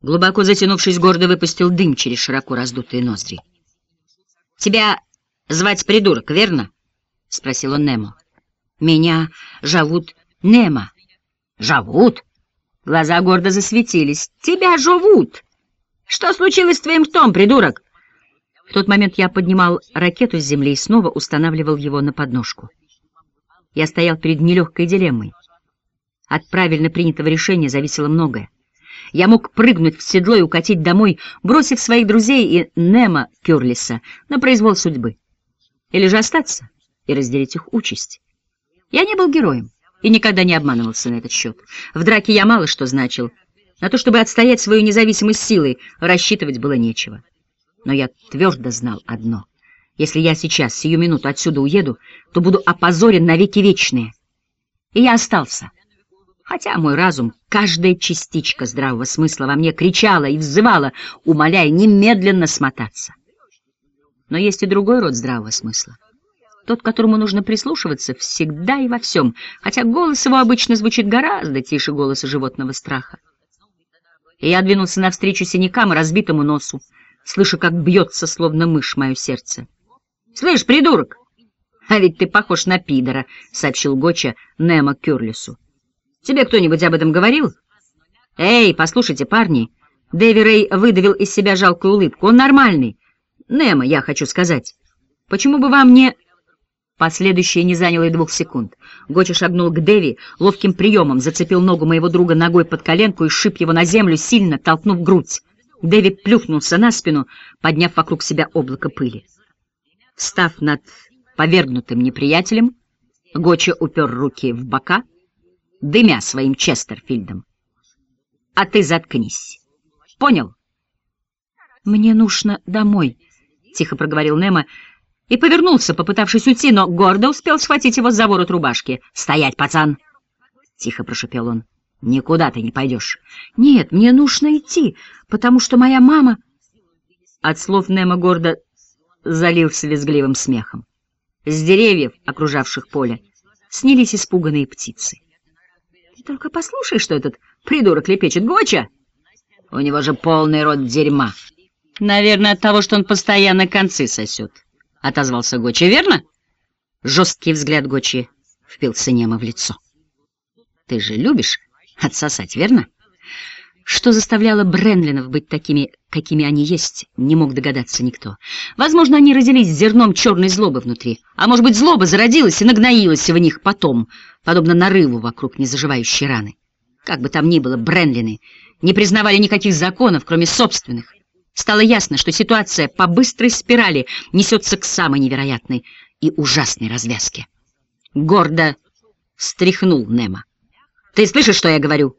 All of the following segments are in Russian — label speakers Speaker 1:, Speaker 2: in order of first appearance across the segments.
Speaker 1: Глубоко затянувшись, гордо выпустил дым через широко раздутые ноздри. «Тебя звать придурок, верно?» — спросил он Немо. «Меня зовут Немо». «Зовут?» Глаза гордо засветились. «Тебя зовут!» «Что случилось с твоим ртом, придурок?» В тот момент я поднимал ракету с земли и снова устанавливал его на подножку. Я стоял перед нелегкой дилеммой. От правильно принятого решения зависело многое. Я мог прыгнуть в седло и укатить домой, бросив своих друзей и Немо Кюрлиса на произвол судьбы. Или же остаться и разделить их участь. Я не был героем и никогда не обманывался на этот счет. В драке я мало что значил. На то, чтобы отстоять свою независимость силой, рассчитывать было нечего. Но я твердо знал одно. Если я сейчас, сию минуту отсюда уеду, то буду опозорен навеки вечные. И я остался. Хотя мой разум, каждая частичка здравого смысла во мне кричала и взывала, умоляя немедленно смотаться. Но есть и другой род здравого смысла. Тот, которому нужно прислушиваться всегда и во всем, хотя голос его обычно звучит гораздо тише голоса животного страха. И я двинулся навстречу синякам и разбитому носу, слыша, как бьется, словно мышь, мое сердце. — Слышь, придурок! А ведь ты похож на пидора, — сообщил Гоча Немо Кюрлису. Тебе кто-нибудь об этом говорил? Эй, послушайте, парни. Дэви Рэй выдавил из себя жалкую улыбку. Он нормальный. Немо, я хочу сказать. Почему бы вам не... Последующее не заняло и двух секунд. Гоча шагнул к Дэви, ловким приемом зацепил ногу моего друга ногой под коленку и шип его на землю, сильно толкнув грудь. Дэви плюхнулся на спину, подняв вокруг себя облако пыли. Встав над повергнутым неприятелем, Гоча упер руки в бока — дымя своим Честерфильдом. А ты заткнись. Понял? Мне нужно домой, — тихо проговорил Немо и повернулся, попытавшись уйти, но гордо успел схватить его за ворот рубашки. «Стоять, пацан!» — тихо прошепел он. «Никуда ты не пойдешь». «Нет, мне нужно идти, потому что моя мама...» От слов Немо гордо залился визгливым смехом. С деревьев, окружавших поле, снялись испуганные птицы. Только послушай, что этот придурок лепечет. Гоча! У него же полный рот дерьма. Наверное, от того, что он постоянно концы сосет. Отозвался Гоча, верно? Жесткий взгляд Гочи впился Немо в лицо. Ты же любишь отсосать, верно? Что заставляло Бренлинов быть такими, какими они есть, не мог догадаться никто. Возможно, они родились зерном черной злобы внутри, а может быть, злоба зародилась и нагноилась в них потом, подобно нарыву вокруг незаживающей раны. Как бы там ни было, Бренлины не признавали никаких законов, кроме собственных. Стало ясно, что ситуация по быстрой спирали несется к самой невероятной и ужасной развязке. Гордо встряхнул Немо. «Ты слышишь, что я говорю?»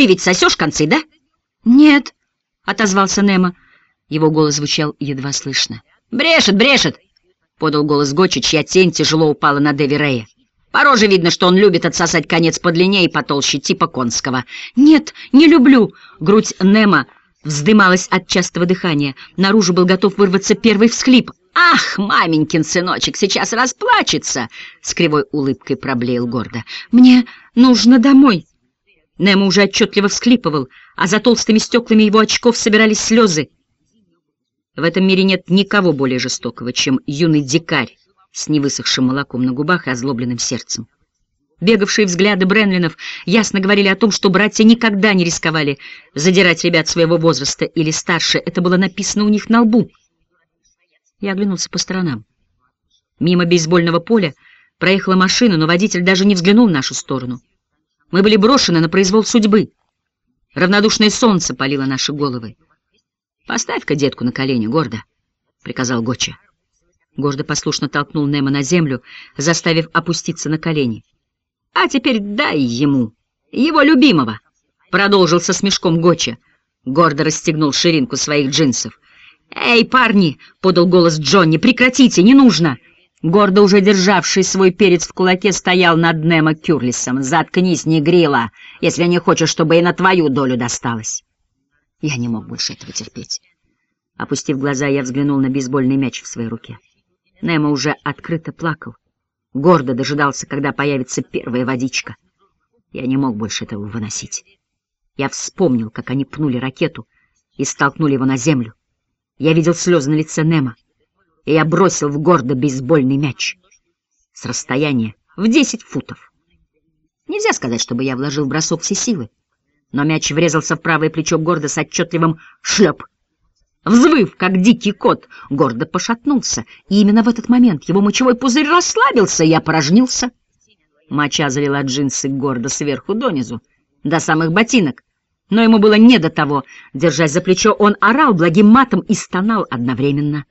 Speaker 1: Ты ведь сосешь концы, да? Нет, отозвался Немо. Его голос звучал едва слышно. Брешет, брешет, подал голос Гочи, чья тень тяжело упала на Дэви Рея. По роже видно, что он любит отсосать конец подлиннее и потолще, типа конского. «Нет, не люблю!» Грудь Немо вздымалась от частого дыхания. Наружу был готов вырваться первый всхлип. «Ах, маменькин сыночек сейчас расплачется!» С кривой улыбкой проблеял гордо. «Мне нужно домой!» Немо уже отчетливо всхлипывал, а за толстыми стеклами его очков собирались слезы. В этом мире нет никого более жестокого, чем юный дикарь с невысохшим молоком на губах и озлобленным сердцем. Бегавшие взгляды Бренлинов ясно говорили о том, что братья никогда не рисковали задирать ребят своего возраста или старше. Это было написано у них на лбу. Я оглянулся по сторонам. Мимо бейсбольного поля проехала машина, но водитель даже не взглянул в нашу сторону. Мы были брошены на произвол судьбы. Равнодушное солнце палило наши головы. «Поставь-ка детку на колени, гордо», — приказал Гоча. Гордо послушно толкнул Немо на землю, заставив опуститься на колени. «А теперь дай ему, его любимого», — продолжил со смешком Гоча. Гордо расстегнул ширинку своих джинсов. «Эй, парни!» — подал голос Джонни. «Прекратите, не нужно!» Гордо уже державший свой перец в кулаке, стоял над Немо Кюрлисом. «Заткнись, не грила, если не хочешь, чтобы и на твою долю досталось». Я не мог больше этого терпеть. Опустив глаза, я взглянул на бейсбольный мяч в своей руке. Немо уже открыто плакал. Гордо дожидался, когда появится первая водичка. Я не мог больше этого выносить. Я вспомнил, как они пнули ракету и столкнули его на землю. Я видел слезы на лице Немо, и я бросил в гордо бейсбольный мяч с расстояния в десять футов. Нельзя сказать, чтобы я вложил в бросок все силы, но мяч врезался в правое плечо гордо с отчетливым шлеп. Взвыв, как дикий кот, гордо пошатнулся, и именно в этот момент его мочевой пузырь расслабился, и я порожнился. Моча залила джинсы гордо сверху донизу, до самых ботинок, но ему было не до того. Держась за плечо, он орал благим матом и стонал одновременно.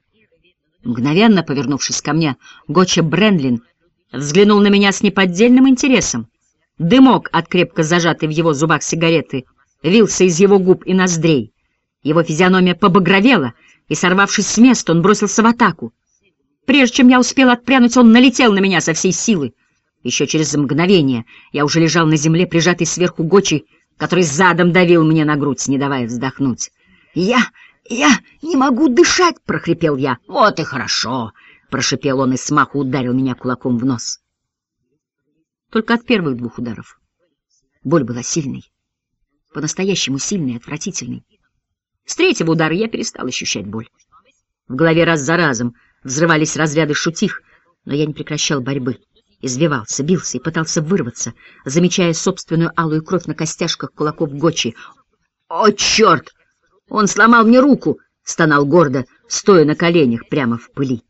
Speaker 1: Мгновенно повернувшись ко мне, Гоча Брендлин взглянул на меня с неподдельным интересом. Дымок от крепко зажатой в его зубах сигареты вился из его губ и ноздрей. Его физиономия побагровела, и, сорвавшись с места, он бросился в атаку. Прежде чем я успел отпрянуть, он налетел на меня со всей силы. Еще через мгновение я уже лежал на земле, прижатый сверху Гочи, который задом давил мне на грудь, не давая вздохнуть. «Я... я не могу дышать!» — прохрипел я. «Вот и хорошо!» — прошипел он и смаху ударил меня кулаком в нос. Только от первых двух ударов. Боль была сильной. По-настоящему сильной и отвратительной. С третьего удара я перестал ощущать боль. В голове раз за разом взрывались разряды шутих, но я не прекращал борьбы. Извивался, бился и пытался вырваться, замечая собственную алую кровь на костяшках кулаков Гочи. «О, черт! Он сломал мне руку!» — стонал гордо, стоя на коленях прямо в пыли.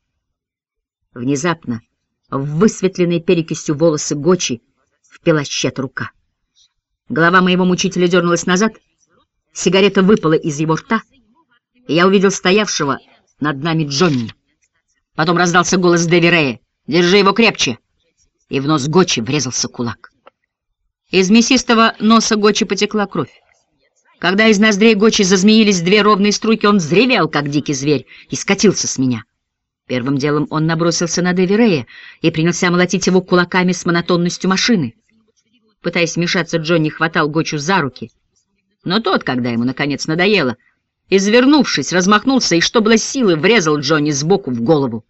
Speaker 1: Внезапно в высветленные перекисью волосы Гочи впилась чья-то рука. Голова моего мучителя дернулась назад, сигарета выпала из его рта, и я увидел стоявшего над нами Джонни. Потом раздался голос Дэви Рея. «Держи его крепче!» и в нос Гочи врезался кулак. Из мясистого носа Гочи потекла кровь. Когда из ноздрей Гочи зазмеились две ровные струйки, он взревел, как дикий зверь, и скатился с меня. Первым делом он набросился на Дэви Рея и принялся молотить его кулаками с монотонностью машины. Пытаясь вмешаться, Джонни хватал Гочу за руки. Но тот, когда ему наконец надоело, извернувшись, размахнулся и, что было силы, врезал Джонни сбоку в голову.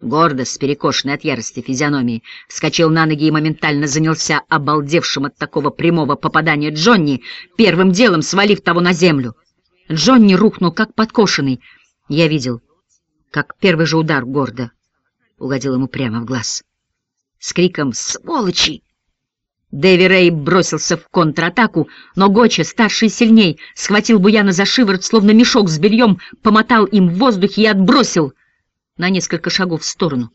Speaker 1: Гордо, с перекошенной от ярости физиономией, вскочил на ноги и моментально занялся обалдевшим от такого прямого попадания Джонни, первым делом свалив того на землю. Джонни рухнул, как подкошенный. Я видел, как первый же удар гордо угодил ему прямо в глаз. С криком «Сволочи!» Дэви Рэй бросился в контратаку, но Гоча, старший и сильней, схватил Буяна за шиворот, словно мешок с бельем, помотал им в воздухе и отбросил — на несколько шагов в сторону.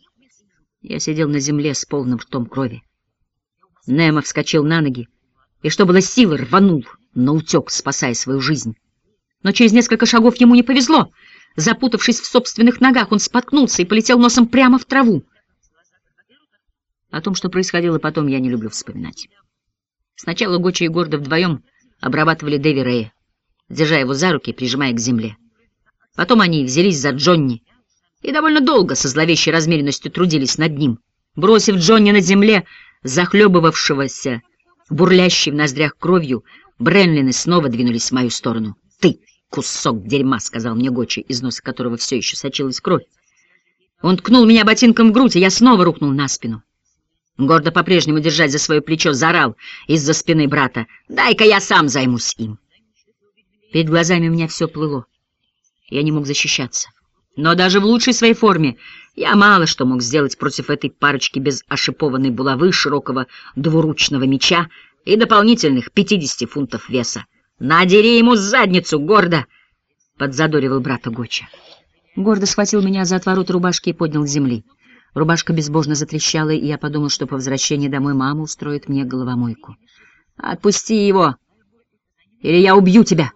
Speaker 1: Я сидел на земле с полным ртом крови. Немо вскочил на ноги и, что было силы, рванул на утек, спасая свою жизнь. Но через несколько шагов ему не повезло. Запутавшись в собственных ногах, он споткнулся и полетел носом прямо в траву. О том, что происходило потом, я не люблю вспоминать. Сначала Гочи и Гордо вдвоем обрабатывали Дэви Рэя, держа его за руки и прижимая к земле. Потом они взялись за Джонни, и довольно долго со зловещей размеренностью трудились над ним. Бросив Джонни на земле, захлебывавшегося, бурлящей в ноздрях кровью, Бренлины снова двинулись в мою сторону. «Ты, кусок дерьма!» — сказал мне Гочи, из носа которого все еще сочилась кровь. Он ткнул меня ботинком в грудь, и я снова рухнул на спину. Гордо по-прежнему держать за свое плечо, заорал из-за спины брата. «Дай-ка я сам займусь им!» Перед глазами у меня все плыло. Я не мог защищаться. Но даже в лучшей своей форме я мало что мог сделать против этой парочки без ошипованной булавы, широкого двуручного меча и дополнительных 50 фунтов веса. «Надери ему задницу, гордо!» — подзадоривал брата Гоча. Гордо схватил меня за отворот рубашки и поднял с земли. Рубашка безбожно затрещала, и я подумал, что по возвращении домой мама устроит мне головомойку. «Отпусти его! Или я убью тебя!»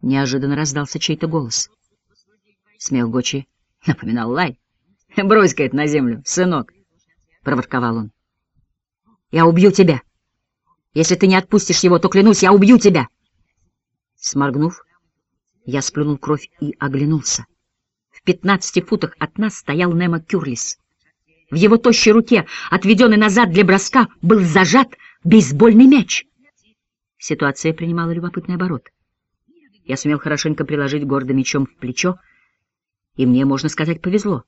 Speaker 1: Неожиданно раздался чей-то голос. Смех Гочи напоминал лай. «Брось-ка это на землю, сынок!» — проворковал он. «Я убью тебя! Если ты не отпустишь его, то, клянусь, я убью тебя!» Сморгнув, я сплюнул кровь и оглянулся. В пятнадцати футах от нас стоял Немо Кюрлис. В его тощей руке, отведенный назад для броска, был зажат бейсбольный мяч. Ситуация принимала любопытный оборот. Я сумел хорошенько приложить гордо мечом в плечо, и мне, можно сказать, повезло.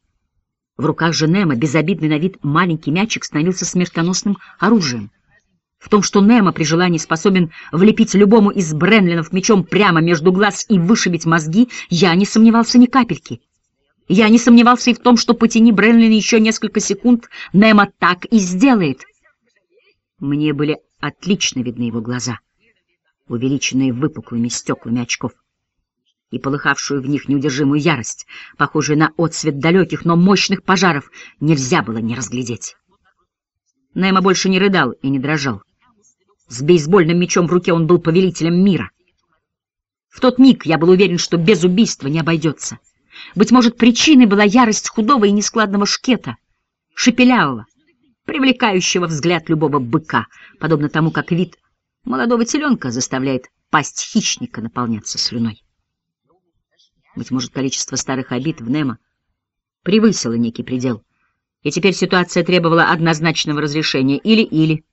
Speaker 1: В руках Женема безобидный на вид маленький мячик становился смертоносным оружием. В том, что Немо при желании способен влепить любому из Бренлинов мечом прямо между глаз и вышибить мозги, я не сомневался ни капельки. Я не сомневался и в том, что потяни Бренлин еще несколько секунд, Немо так и сделает. Мне были отлично видны его глаза, увеличенные выпуклыми стеклами очков, и полыхавшую в них неудержимую ярость, похожую на отсвет далеких, но мощных пожаров, нельзя было не разглядеть. Немо больше не рыдал и не дрожал. С бейсбольным мечом в руке он был повелителем мира. В тот миг я был уверен, что без убийства не обойдется. Быть может, причиной была ярость худого и нескладного шкета, шепелявого, привлекающего взгляд любого быка, подобно тому, как вид молодого теленка заставляет пасть хищника наполняться слюной. Быть может, количество старых обид в Немо превысило некий предел, и теперь ситуация требовала однозначного разрешения или-или.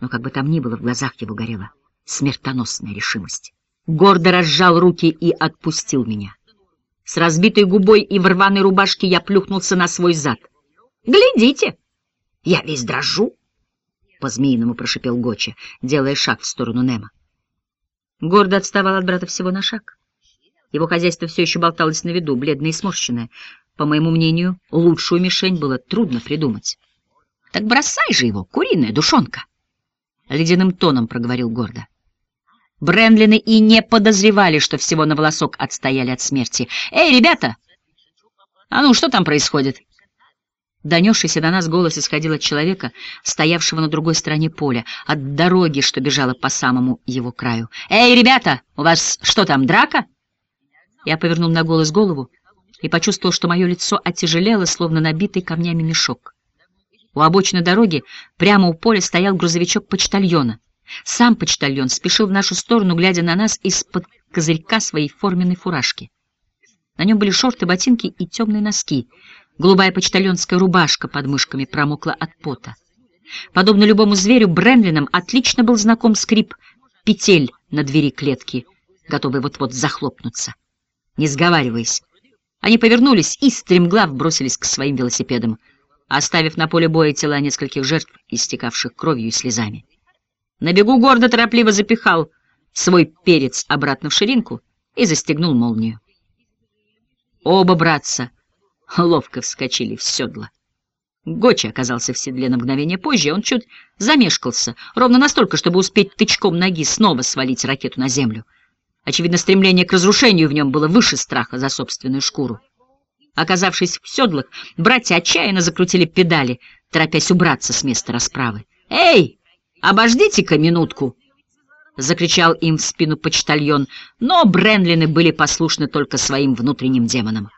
Speaker 1: Но как бы там ни было, в глазах его горела смертоносная решимость. Гордо разжал руки и отпустил меня. С разбитой губой и в рваной рубашке я плюхнулся на свой зад. «Глядите! Я весь дрожу!» По-змеиному прошипел Гоча, делая шаг в сторону Немо. Гордо отставал от брата всего на шаг. Его хозяйство все еще болталось на виду, бледное и сморщенное. По моему мнению, лучшую мишень было трудно придумать. — Так бросай же его, куриная душонка! ледяным тоном проговорил гордо. Бренлины и не подозревали, что всего на волосок отстояли от смерти. «Эй, ребята! А ну, что там происходит?» Донесшийся до нас голос исходил от человека, стоявшего на другой стороне поля, от дороги, что бежала по самому его краю. «Эй, ребята! У вас что там, драка?» Я повернул на голос голову и почувствовал, что мое лицо оттяжелело, словно набитый камнями мешок. У обочины дороги прямо у поля стоял грузовичок почтальона. Сам почтальон спешил в нашу сторону, глядя на нас из-под козырька своей форменной фуражки. На нем были шорты, ботинки и темные носки. Голубая почтальонская рубашка под мышками промокла от пота. Подобно любому зверю, Бренлином отлично был знаком скрип петель на двери клетки, готовый вот-вот захлопнуться. Не сговариваясь, они повернулись и стремглав бросились к своим велосипедам оставив на поле боя тела нескольких жертв, истекавших кровью и слезами. На бегу гордо торопливо запихал свой перец обратно в ширинку и застегнул молнию. Оба братца ловко вскочили в седло. Гочи оказался в седле на мгновение позже, он чуть замешкался, ровно настолько, чтобы успеть тычком ноги снова свалить ракету на землю. Очевидно, стремление к разрушению в нем было выше страха за собственную шкуру. Оказавшись в седлах, братья отчаянно закрутили педали, торопясь убраться с места расправы. «Эй, обождите-ка минутку!» — закричал им в спину почтальон, но Бренлины были послушны только своим внутренним демонам.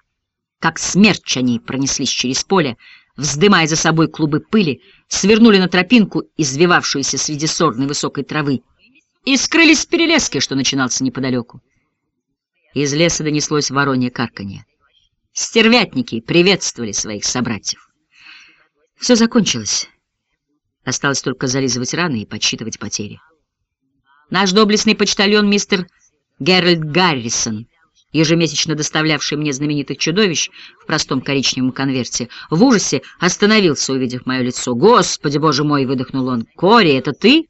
Speaker 1: Как смерч они пронеслись через поле, вздымая за собой клубы пыли, свернули на тропинку, извивавшуюся среди сорной высокой травы, и скрылись в перелеске, что начинался неподалеку. Из леса донеслось воронье карканье. Стервятники приветствовали своих собратьев. Все закончилось. Осталось только зализывать раны и подсчитывать потери. Наш доблестный почтальон мистер Геральт Гаррисон, ежемесячно доставлявший мне знаменитых чудовищ в простом коричневом конверте, в ужасе остановился, увидев мое лицо. «Господи, боже мой!» — выдохнул он. «Кори, это ты?»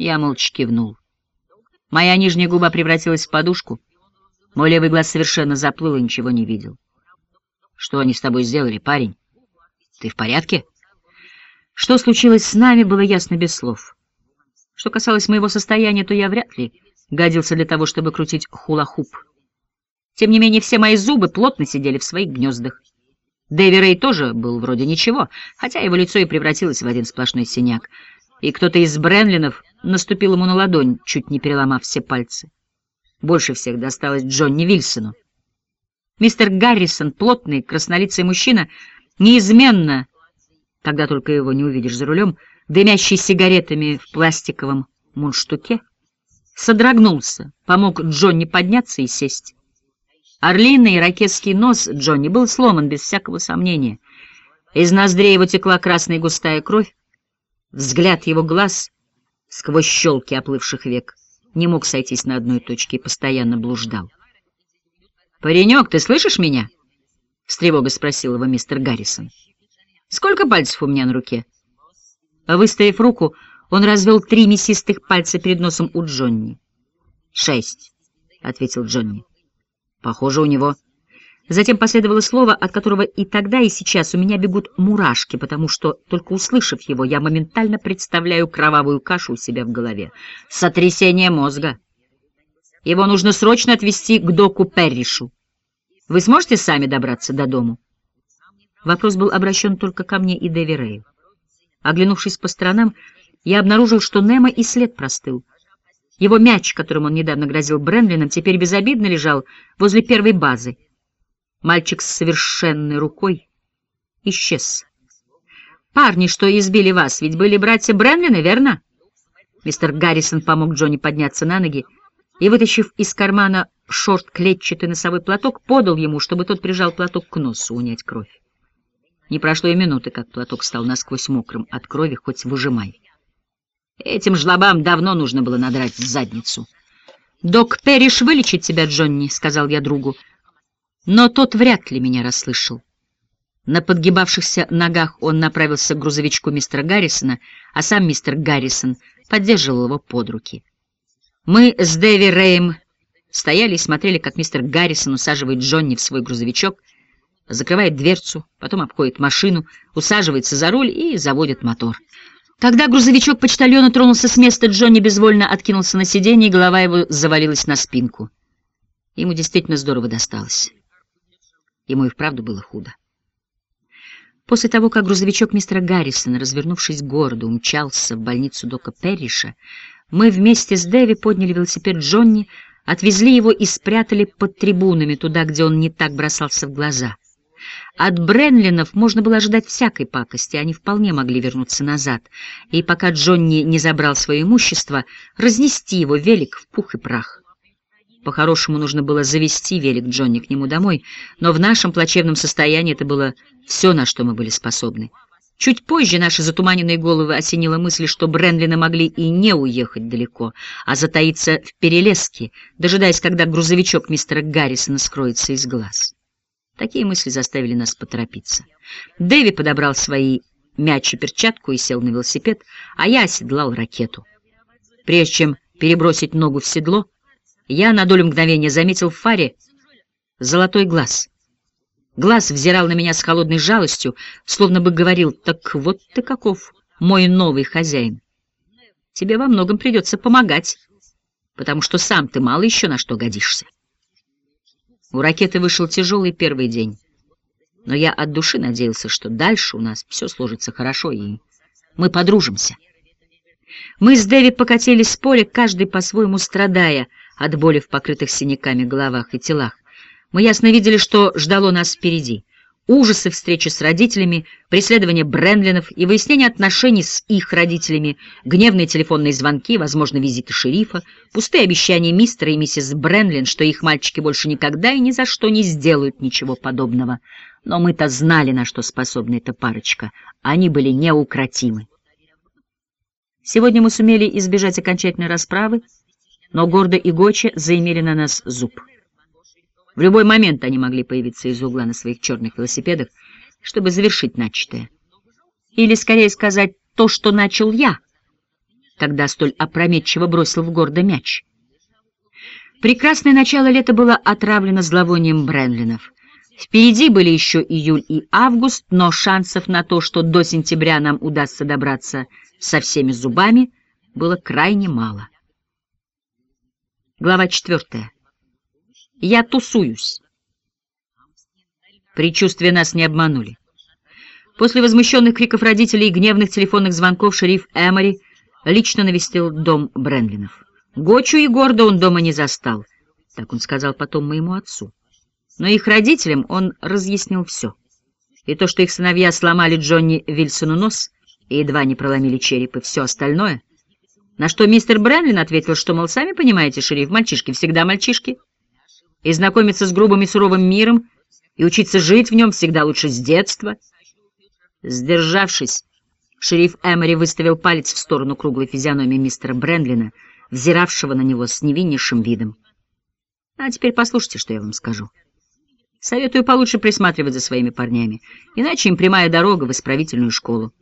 Speaker 1: Я молча кивнул. Моя нижняя губа превратилась в подушку — мой левый глаз совершенно заплыл и ничего не видел. Что они с тобой сделали, парень? Ты в порядке? Что случилось с нами, было ясно без слов. Что касалось моего состояния, то я вряд ли годился для того, чтобы крутить хула-хуп. Тем не менее, все мои зубы плотно сидели в своих гнездах. Дэви Рэй тоже был вроде ничего, хотя его лицо и превратилось в один сплошной синяк, и кто-то из Бренлинов наступил ему на ладонь, чуть не переломав все пальцы. Больше всех досталось Джонни Вильсону. Мистер Гаррисон, плотный, краснолицый мужчина, неизменно, когда только его не увидишь за рулем, дымящий сигаретами в пластиковом мундштуке, содрогнулся, помог Джонни подняться и сесть. Орлиный ирокесский нос Джонни был сломан без всякого сомнения. Из ноздрей его текла красная густая кровь, взгляд его глаз сквозь щелки оплывших век не мог сойтись на одной точке и постоянно блуждал. «Паренек, ты слышишь меня?» — с тревогой спросил его мистер Гаррисон. «Сколько пальцев у меня на руке?» Выставив руку, Он развел три мясистых пальца перед носом у Джонни. «Шесть», — ответил Джонни. «Похоже, у него...» Затем последовало слово, от которого и тогда, и сейчас у меня бегут мурашки, потому что, только услышав его, я моментально представляю кровавую кашу у себя в голове. Сотрясение мозга. Его нужно срочно отвезти к доку Перришу. Вы сможете сами добраться до дому? Вопрос был обращен только ко мне и Дэви Рэю. Оглянувшись по сторонам, я обнаружил, что Немо и след простыл. Его мяч, которым он недавно грозил Бренлином, теперь безобидно лежал возле первой базы. Мальчик с совершенной рукой исчез. «Парни, что избили вас, ведь были братья Бренлины, верно?» Мистер Гаррисон помог Джонни подняться на ноги и, вытащив из кармана шорт клетчатый носовой платок, подал ему, чтобы тот прижал платок к носу, унять кровь. Не прошло и минуты, как платок стал насквозь мокрым от крови, хоть выжимай. Этим жлобам давно нужно было надрать задницу. «Док Перриш вылечит тебя, Джонни», — сказал я другу. Но тот вряд ли меня расслышал. На подгибавшихся ногах он направился к грузовичку мистера Гаррисона, а сам мистер Гаррисон поддерживал его под руки. Мы с Дэви Рэем стояли и смотрели, как мистер Гаррисон усаживает Джонни в свой грузовичок, закрывает дверцу, потом обходит машину, усаживается за руль и заводит мотор. Когда грузовичок почтальона тронулся с места, Джонни безвольно откинулся на сиденье, и голова его завалилась на спинку. Ему действительно здорово досталось. Ему и вправду было худо. После того, как грузовичок мистера Гаррисона, развернувшись к городу, умчался в больницу Дока Перриша, мы вместе с Дэви подняли велосипед Джонни, отвезли его и спрятали под трибунами, туда, где он не так бросался в глаза. От Бренлинов можно было ожидать всякой пакости, они вполне могли вернуться назад, и пока Джонни не забрал свое имущество, разнести его велик в пух и прах. По-хорошему нужно было завести велик Джонни к нему домой, но в нашем плачевном состоянии это было все, на что мы были способны. Чуть позже наши затуманенные головы осенила мысль, что Бренлины могли и не уехать далеко, а затаиться в перелеске, дожидаясь, когда грузовичок мистера Гаррисона скроется из глаз. Такие мысли заставили нас поторопиться. Дэви подобрал свои мяч и перчатку и сел на велосипед, а я оседлал ракету. Прежде чем перебросить ногу в седло, я на долю мгновения заметил в фаре золотой глаз. Глаз взирал на меня с холодной жалостью, словно бы говорил, «Так вот ты каков, мой новый хозяин. Тебе во многом придется помогать, потому что сам ты мало еще на что годишься». У ракеты вышел тяжелый первый день, но я от души надеялся, что дальше у нас все сложится хорошо, и мы подружимся. Мы с Дэви покатились с поля, каждый по-своему страдая — от боли в покрытых синяками головах и телах. Мы ясно видели, что ждало нас впереди. Ужасы встречи с родителями, преследование Бренлинов и выяснение отношений с их родителями, гневные телефонные звонки, возможно, визиты шерифа, пустые обещания мистера и миссис Бренлин, что их мальчики больше никогда и ни за что не сделают ничего подобного. Но мы-то знали, на что способна эта парочка. Они были неукротимы. Сегодня мы сумели избежать окончательной расправы, но Гордо и Гочи заимели на нас зуб. В любой момент они могли появиться из угла на своих черных велосипедах, чтобы завершить начатое. Или, скорее сказать, то, что начал я, когда столь опрометчиво бросил в Гордо мяч. Прекрасное начало лета было отравлено зловонием Бренлинов. Впереди были еще июль и август, но шансов на то, что до сентября нам удастся добраться со всеми зубами, было крайне мало. Глава четвертая. Я тусуюсь. Причувствия нас не обманули. После возмущенных криков родителей и гневных телефонных звонков шериф Эмори лично навестил дом Бренлинов. Гочу и Гордо он дома не застал, так он сказал потом моему отцу. Но их родителям он разъяснил все. И то, что их сыновья сломали Джонни Вильсону нос и едва не проломили череп, и все остальное — на что мистер Бренлин ответил, что, мол, сами понимаете, шериф, мальчишки всегда мальчишки. И знакомиться с грубым и суровым миром, и учиться жить в нем всегда лучше с детства. Сдержавшись, шериф Эмори выставил палец в сторону круглой физиономии мистера Бренлина, взиравшего на него с невиннейшим видом. А теперь послушайте, что я вам скажу. Советую получше присматривать за своими парнями, иначе им прямая дорога в исправительную школу.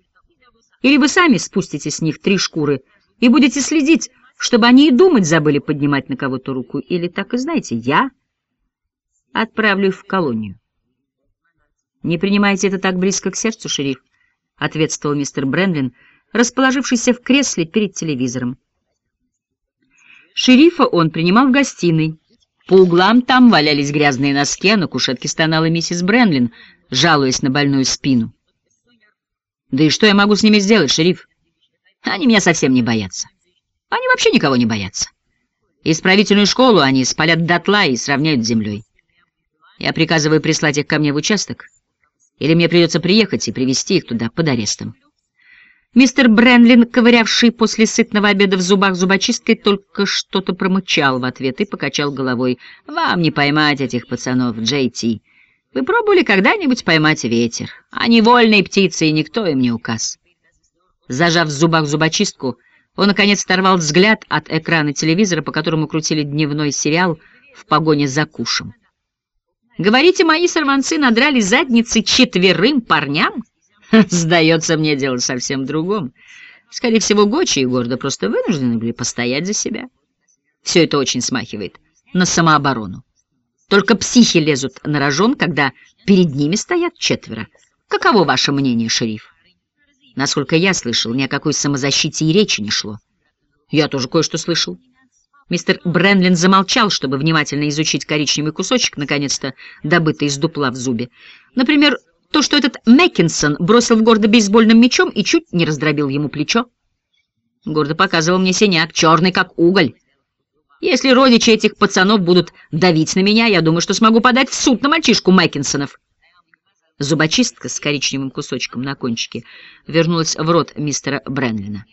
Speaker 1: Или вы сами спустите с них три шкуры и будете следить, чтобы они и думать забыли поднимать на кого-то руку, или, так и знаете, я отправлю их в колонию. «Не принимайте это так близко к сердцу, шериф», — ответствовал мистер Брендлин, расположившийся в кресле перед телевизором. Шерифа он принимал в гостиной. По углам там валялись грязные носки, а на кушетке стонала миссис Брендлин, жалуясь на больную спину. «Да и что я могу с ними сделать, шериф? Они меня совсем не боятся. Они вообще никого не боятся. Исправительную школу они спалят дотла и сравняют с землей. Я приказываю прислать их ко мне в участок, или мне придется приехать и привести их туда под арестом. Мистер Бренлин, ковырявший после сытного обеда в зубах зубочисткой, только что-то промычал в ответ и покачал головой. «Вам не поймать этих пацанов, Джей Ти. Вы пробовали когда-нибудь поймать ветер? Они вольные птицы, и никто им не указ». Зажав в зубах зубочистку, он, наконец, оторвал взгляд от экрана телевизора, по которому крутили дневной сериал «В погоне за кушем». Говорите, мои сорванцы надрали задницы четверым парням? Сдается мне дело совсем другом. Скорее всего, Гочи и Гордо просто вынуждены были постоять за себя. Все это очень смахивает на самооборону. Только психи лезут на рожон, когда перед ними стоят четверо. Каково ваше мнение, шериф? Насколько я слышал, ни о какой самозащите и речи не шло. Я тоже кое-что слышал. Мистер Бренлин замолчал, чтобы внимательно изучить коричневый кусочек, наконец-то добытый из дупла в зубе. Например, то, что этот Мэккинсон бросил в Гордо бейсбольным мячом и чуть не раздробил ему плечо. Гордо показывал мне синяк, черный как уголь. Если родичи этих пацанов будут давить на меня, я думаю, что смогу подать в суд на мальчишку Мэккинсонов. Зубочистка с коричневым кусочком на кончике вернулась в рот мистера Бренлина.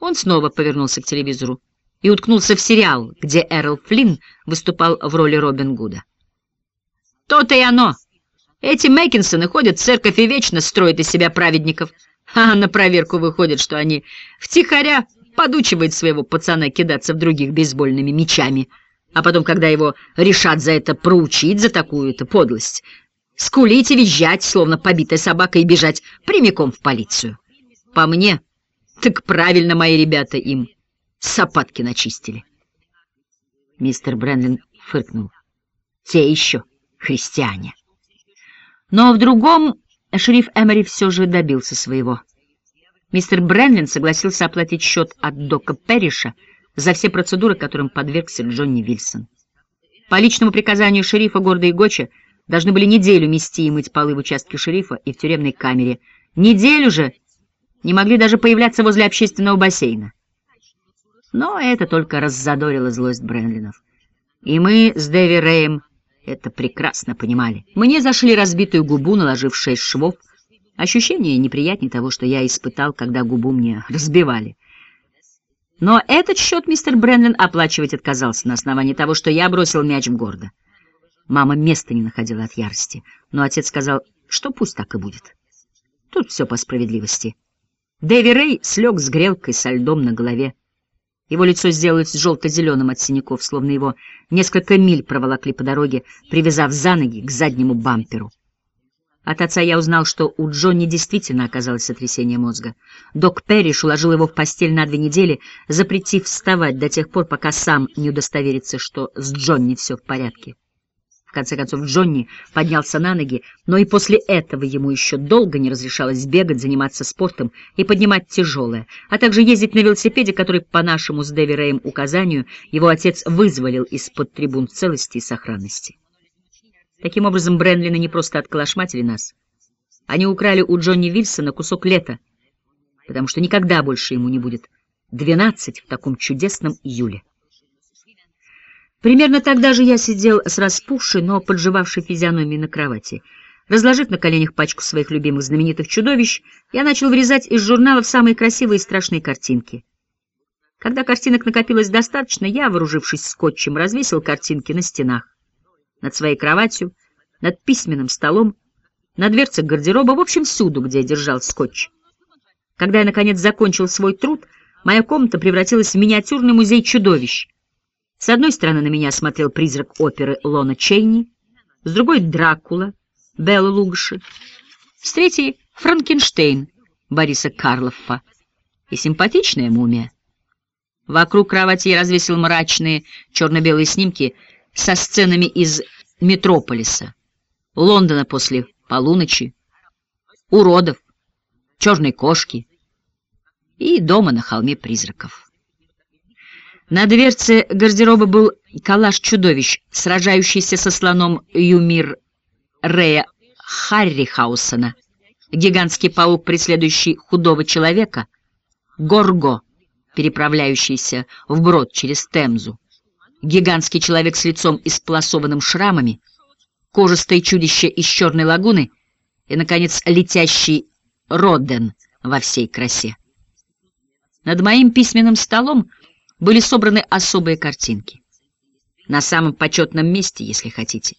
Speaker 1: Он снова повернулся к телевизору и уткнулся в сериал, где Эрл Флинн выступал в роли Робин Гуда. «То-то и оно! Эти Мэккинсоны ходят в церковь и вечно строят из себя праведников, а на проверку выходит, что они втихаря подучивают своего пацана кидаться в других бейсбольными мячами, а потом, когда его решат за это проучить, за такую-то подлость, скулить и визжать, словно побитая собака, и бежать прямиком в полицию. По мне, так правильно мои ребята им Сапатки начистили. Мистер Бренлин фыркнул. Те еще христиане. Но в другом шериф Эмери все же добился своего. Мистер Бренлин согласился оплатить счет от Дока Перриша за все процедуры, которым подвергся Джонни Вильсон. По личному приказанию шерифа города Игоча должны были неделю мести и мыть полы в участке шерифа и в тюремной камере. Неделю же не могли даже появляться возле общественного бассейна. Но это только раззадорило злость Бренлинов. И мы с Дэви Рэем это прекрасно понимали. Мне зашли разбитую губу, наложив шесть швов. Ощущение неприятнее того, что я испытал, когда губу мне разбивали. Но этот счет мистер Бренлин оплачивать отказался на основании того, что я бросил мяч в гордо. Мама места не находила от ярости, но отец сказал, что пусть так и будет. Тут все по справедливости. Дэви Рэй слег с грелкой со льдом на голове. Его лицо сделалось желто-зеленым от синяков, словно его несколько миль проволокли по дороге, привязав за ноги к заднему бамперу. От отца я узнал, что у Джонни действительно оказалось сотрясение мозга. Док Перриш уложил его в постель на две недели, запретив вставать до тех пор, пока сам не удостоверится, что с Джонни все в порядке. В конце концов, Джонни поднялся на ноги, но и после этого ему еще долго не разрешалось бегать, заниматься спортом и поднимать тяжелое, а также ездить на велосипеде, который, по нашему с Дэви Рэем указанию, его отец вызволил из-под трибун целости и сохранности. Таким образом, Бренлины не просто отколошматили нас. Они украли у Джонни Вильсона кусок лета, потому что никогда больше ему не будет двенадцать в таком чудесном июле. Примерно тогда же я сидел с распухшей, но подживавшей физиономией на кровати. Разложив на коленях пачку своих любимых знаменитых чудовищ, я начал вырезать из журналов самые красивые и страшные картинки. Когда картинок накопилось достаточно, я, вооружившись скотчем, развесил картинки на стенах, над своей кроватью, над письменным столом, на дверцах гардероба, в общем, всюду, где я держал скотч. Когда я, наконец, закончил свой труд, моя комната превратилась в миниатюрный музей чудовищ, с одной стороны на меня смотрел призрак оперы Лона Чейни, с другой — Дракула, Белла Лугаши, с третьей — Франкенштейн, Бориса Карлоффа и симпатичная мумия. Вокруг кровати я развесил мрачные черно-белые снимки со сценами из Метрополиса, Лондона после полуночи, уродов, черной кошки и дома на холме призраков. На дверце гардероба был коллаж чудовищ, сражающийся со слоном Юмир Рея Харрихаусена, гигантский паук, преследующий худого человека, Горго, переправляющийся вброд через Темзу, гигантский человек с лицом исполосованным шрамами, кожистое чудище из черной лагуны и, наконец, летящий Родден во всей красе. Над моим письменным столом были собраны особые картинки. На самом почетном месте, если хотите.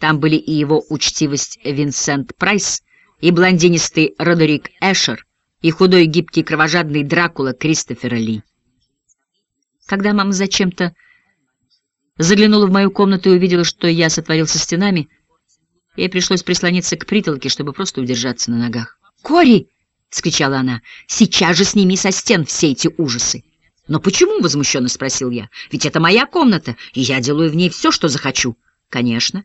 Speaker 1: Там были и его учтивость Винсент Прайс, и блондинистый Родерик Эшер, и худой гибкий кровожадный Дракула Кристофера Ли. Когда мама зачем-то заглянула в мою комнату и увидела, что я сотворил со стенами, ей пришлось прислониться к притолке, чтобы просто удержаться на ногах. «Кори!» — скричала она. «Сейчас же сними со стен все эти ужасы!» «Но почему?» — возмущенно спросил я. «Ведь это моя комната, и я делаю в ней все, что захочу». «Конечно.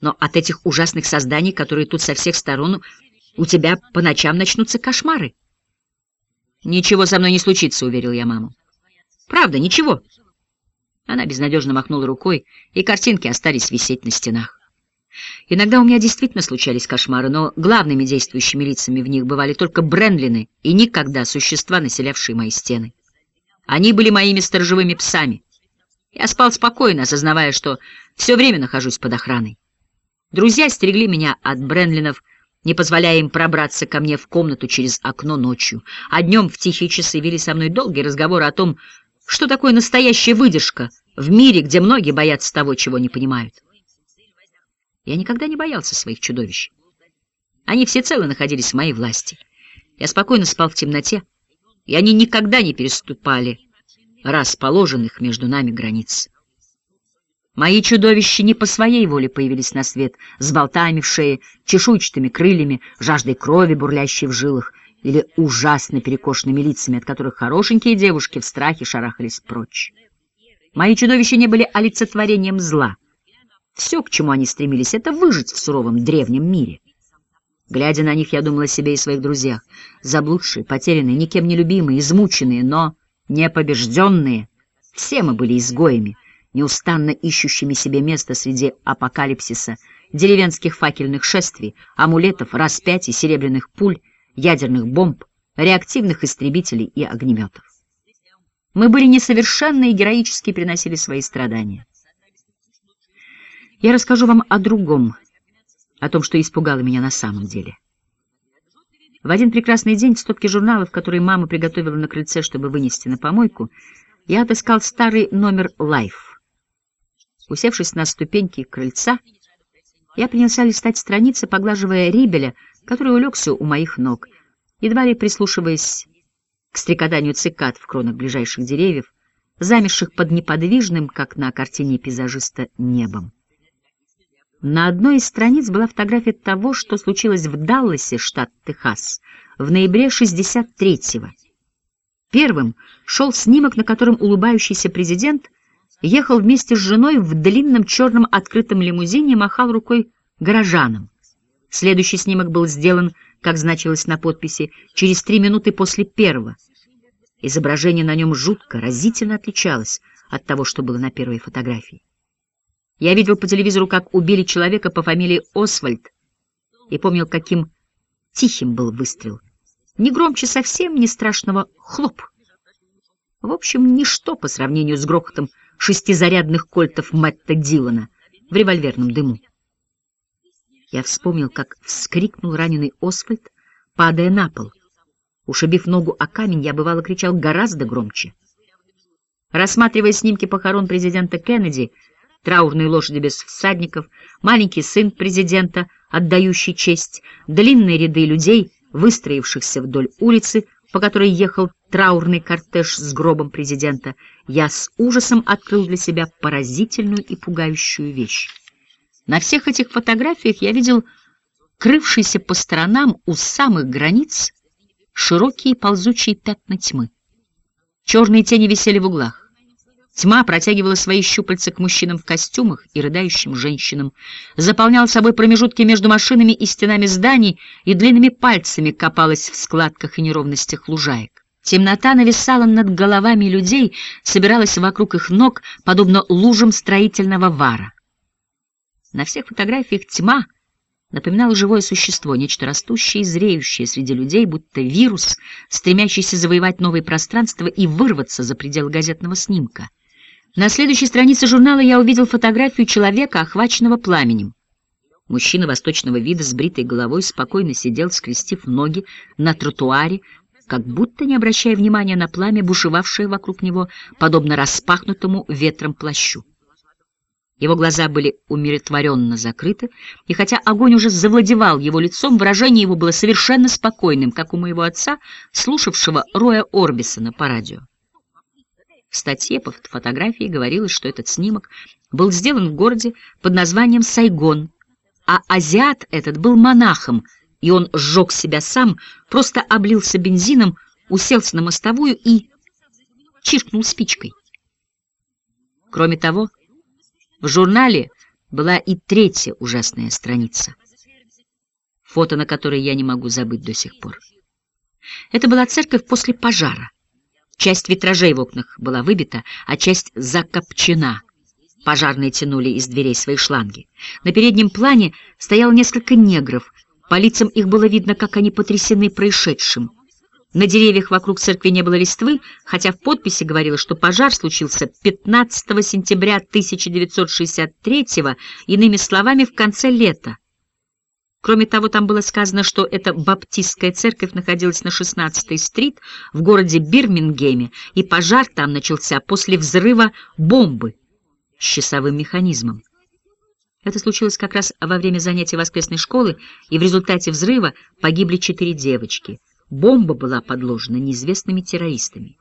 Speaker 1: Но от этих ужасных созданий, которые тут со всех сторон, у тебя по ночам начнутся кошмары». «Ничего со мной не случится», — уверил я маму. «Правда, ничего». Она безнадежно махнула рукой, и картинки остались висеть на стенах. Иногда у меня действительно случались кошмары, но главными действующими лицами в них бывали только Бренлины и никогда существа, населявшие мои стены. Они были моими сторожевыми псами. Я спал спокойно, осознавая, что все время нахожусь под охраной. Друзья стерегли меня от Бренлинов, не позволяя им пробраться ко мне в комнату через окно ночью, а днем в тихие часы вели со мной долгие разговоры о том, что такое настоящая выдержка в мире, где многие боятся того, чего не понимают. Я никогда не боялся своих чудовищ. Они всецело находились в моей власти. Я спокойно спал в темноте, и они никогда не переступали расположенных между нами границ. Мои чудовища не по своей воле появились на свет, с болтами в шее, чешуйчатыми крыльями, жаждой крови, бурлящей в жилах, или ужасно перекошенными лицами, от которых хорошенькие девушки в страхе шарахались прочь. Мои чудовища не были олицетворением зла. Все, к чему они стремились, — это выжить в суровом древнем мире. Глядя на них, я думала о себе и своих друзьях. Заблудшие, потерянные, никем не любимые, измученные, но непобежденные. Все мы были изгоями, неустанно ищущими себе место среди апокалипсиса, деревенских факельных шествий, амулетов, распятий, серебряных пуль, ядерных бомб, реактивных истребителей и огнеметов. Мы были несовершенны и героически приносили свои страдания. Я расскажу вам о другом, о том, что испугало меня на самом деле. В один прекрасный день в стопке журналов, которые мама приготовила на крыльце, чтобы вынести на помойку, я отыскал старый номер «Лайф». Усевшись на ступеньки крыльца, я принялся листать страницы, поглаживая Ребеля, который улегся у моих ног, едва ли прислушиваясь к стрекотанию цикад в кронах ближайших деревьев, замерших под неподвижным, как на картине пейзажиста, небом. На одной из страниц была фотография того, что случилось в Далласе, штат Техас, в ноябре 63-го. Первым шел снимок, на котором улыбающийся президент ехал вместе с женой в длинном черном открытом лимузине и махал рукой горожанам. Следующий снимок был сделан, как значилось на подписи, через три минуты после первого. Изображение на нем жутко, разительно отличалось от того, что было на первой фотографии. Я видел по телевизору, как убили человека по фамилии Освальд, и помнил, каким тихим был выстрел. Не громче совсем, не страшного хлоп. В общем, ничто по сравнению с грохотом шестизарядных кольтов Мэтта Дилана в револьверном дыму. Я вспомнил, как вскрикнул раненый Освальд, падая на пол. Ушибив ногу о камень, я, бывало, кричал гораздо громче. Рассматривая снимки похорон президента Кеннеди, траурные лошади без всадников, маленький сын президента, отдающий честь, длинные ряды людей, выстроившихся вдоль улицы, по которой ехал траурный кортеж с гробом президента, я с ужасом открыл для себя поразительную и пугающую вещь. На всех этих фотографиях я видел крывшийся по сторонам у самых границ широкие ползучие пятна тьмы. Черные тени висели в углах. Тьма протягивала свои щупальца к мужчинам в костюмах и рыдающим женщинам, заполняла собой промежутки между машинами и стенами зданий и длинными пальцами копалась в складках и неровностях лужаек. Темнота нависала над головами людей, собиралась вокруг их ног, подобно лужам строительного вара. На всех фотографиях тьма напоминала живое существо, нечто растущее и зреющее среди людей, будто вирус, стремящийся завоевать новые пространства и вырваться за пределы газетного снимка. На следующей странице журнала я увидел фотографию человека, охваченного пламенем. Мужчина восточного вида с бритой головой спокойно сидел, скрестив ноги на тротуаре, как будто не обращая внимания на пламя, бушевавшее вокруг него, подобно распахнутому ветром плащу. Его глаза были умиротворенно закрыты, и хотя огонь уже завладевал его лицом, выражение его было совершенно спокойным, как у моего отца, слушавшего Роя Орбисона по радио. В статье по фотографии говорилось, что этот снимок был сделан в городе под названием Сайгон, а азиат этот был монахом, и он сжег себя сам, просто облился бензином, уселся на мостовую и чиркнул спичкой. Кроме того, в журнале была и третья ужасная страница, фото на которой я не могу забыть до сих пор. Это была церковь после пожара. Часть витражей в окнах была выбита, а часть закопчена. Пожарные тянули из дверей свои шланги. На переднем плане стояло несколько негров. По лицам их было видно, как они потрясены происшедшим. На деревьях вокруг церкви не было листвы, хотя в подписи говорилось, что пожар случился 15 сентября 1963 иными словами, в конце лета. Кроме того, там было сказано, что эта баптистская церковь находилась на 16-й стрит в городе Бирмингеме, и пожар там начался после взрыва бомбы с часовым механизмом. Это случилось как раз во время занятий воскресной школы, и в результате взрыва погибли четыре девочки. Бомба была подложена неизвестными террористами.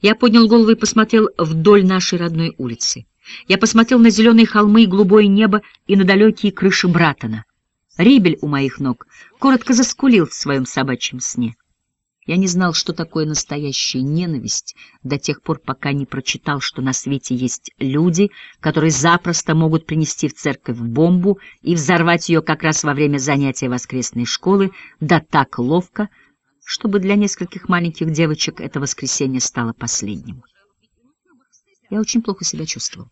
Speaker 1: Я поднял голову и посмотрел вдоль нашей родной улицы. Я посмотрел на зеленые холмы и голубое небо и на далекие крыши Братона. Рибель у моих ног коротко заскулил в своем собачьем сне. Я не знал, что такое настоящая ненависть, до тех пор, пока не прочитал, что на свете есть люди, которые запросто могут принести в церковь бомбу и взорвать ее как раз во время занятия воскресной школы, да так ловко, чтобы для нескольких маленьких девочек это воскресенье стало последним. Я очень плохо себя чувствовал.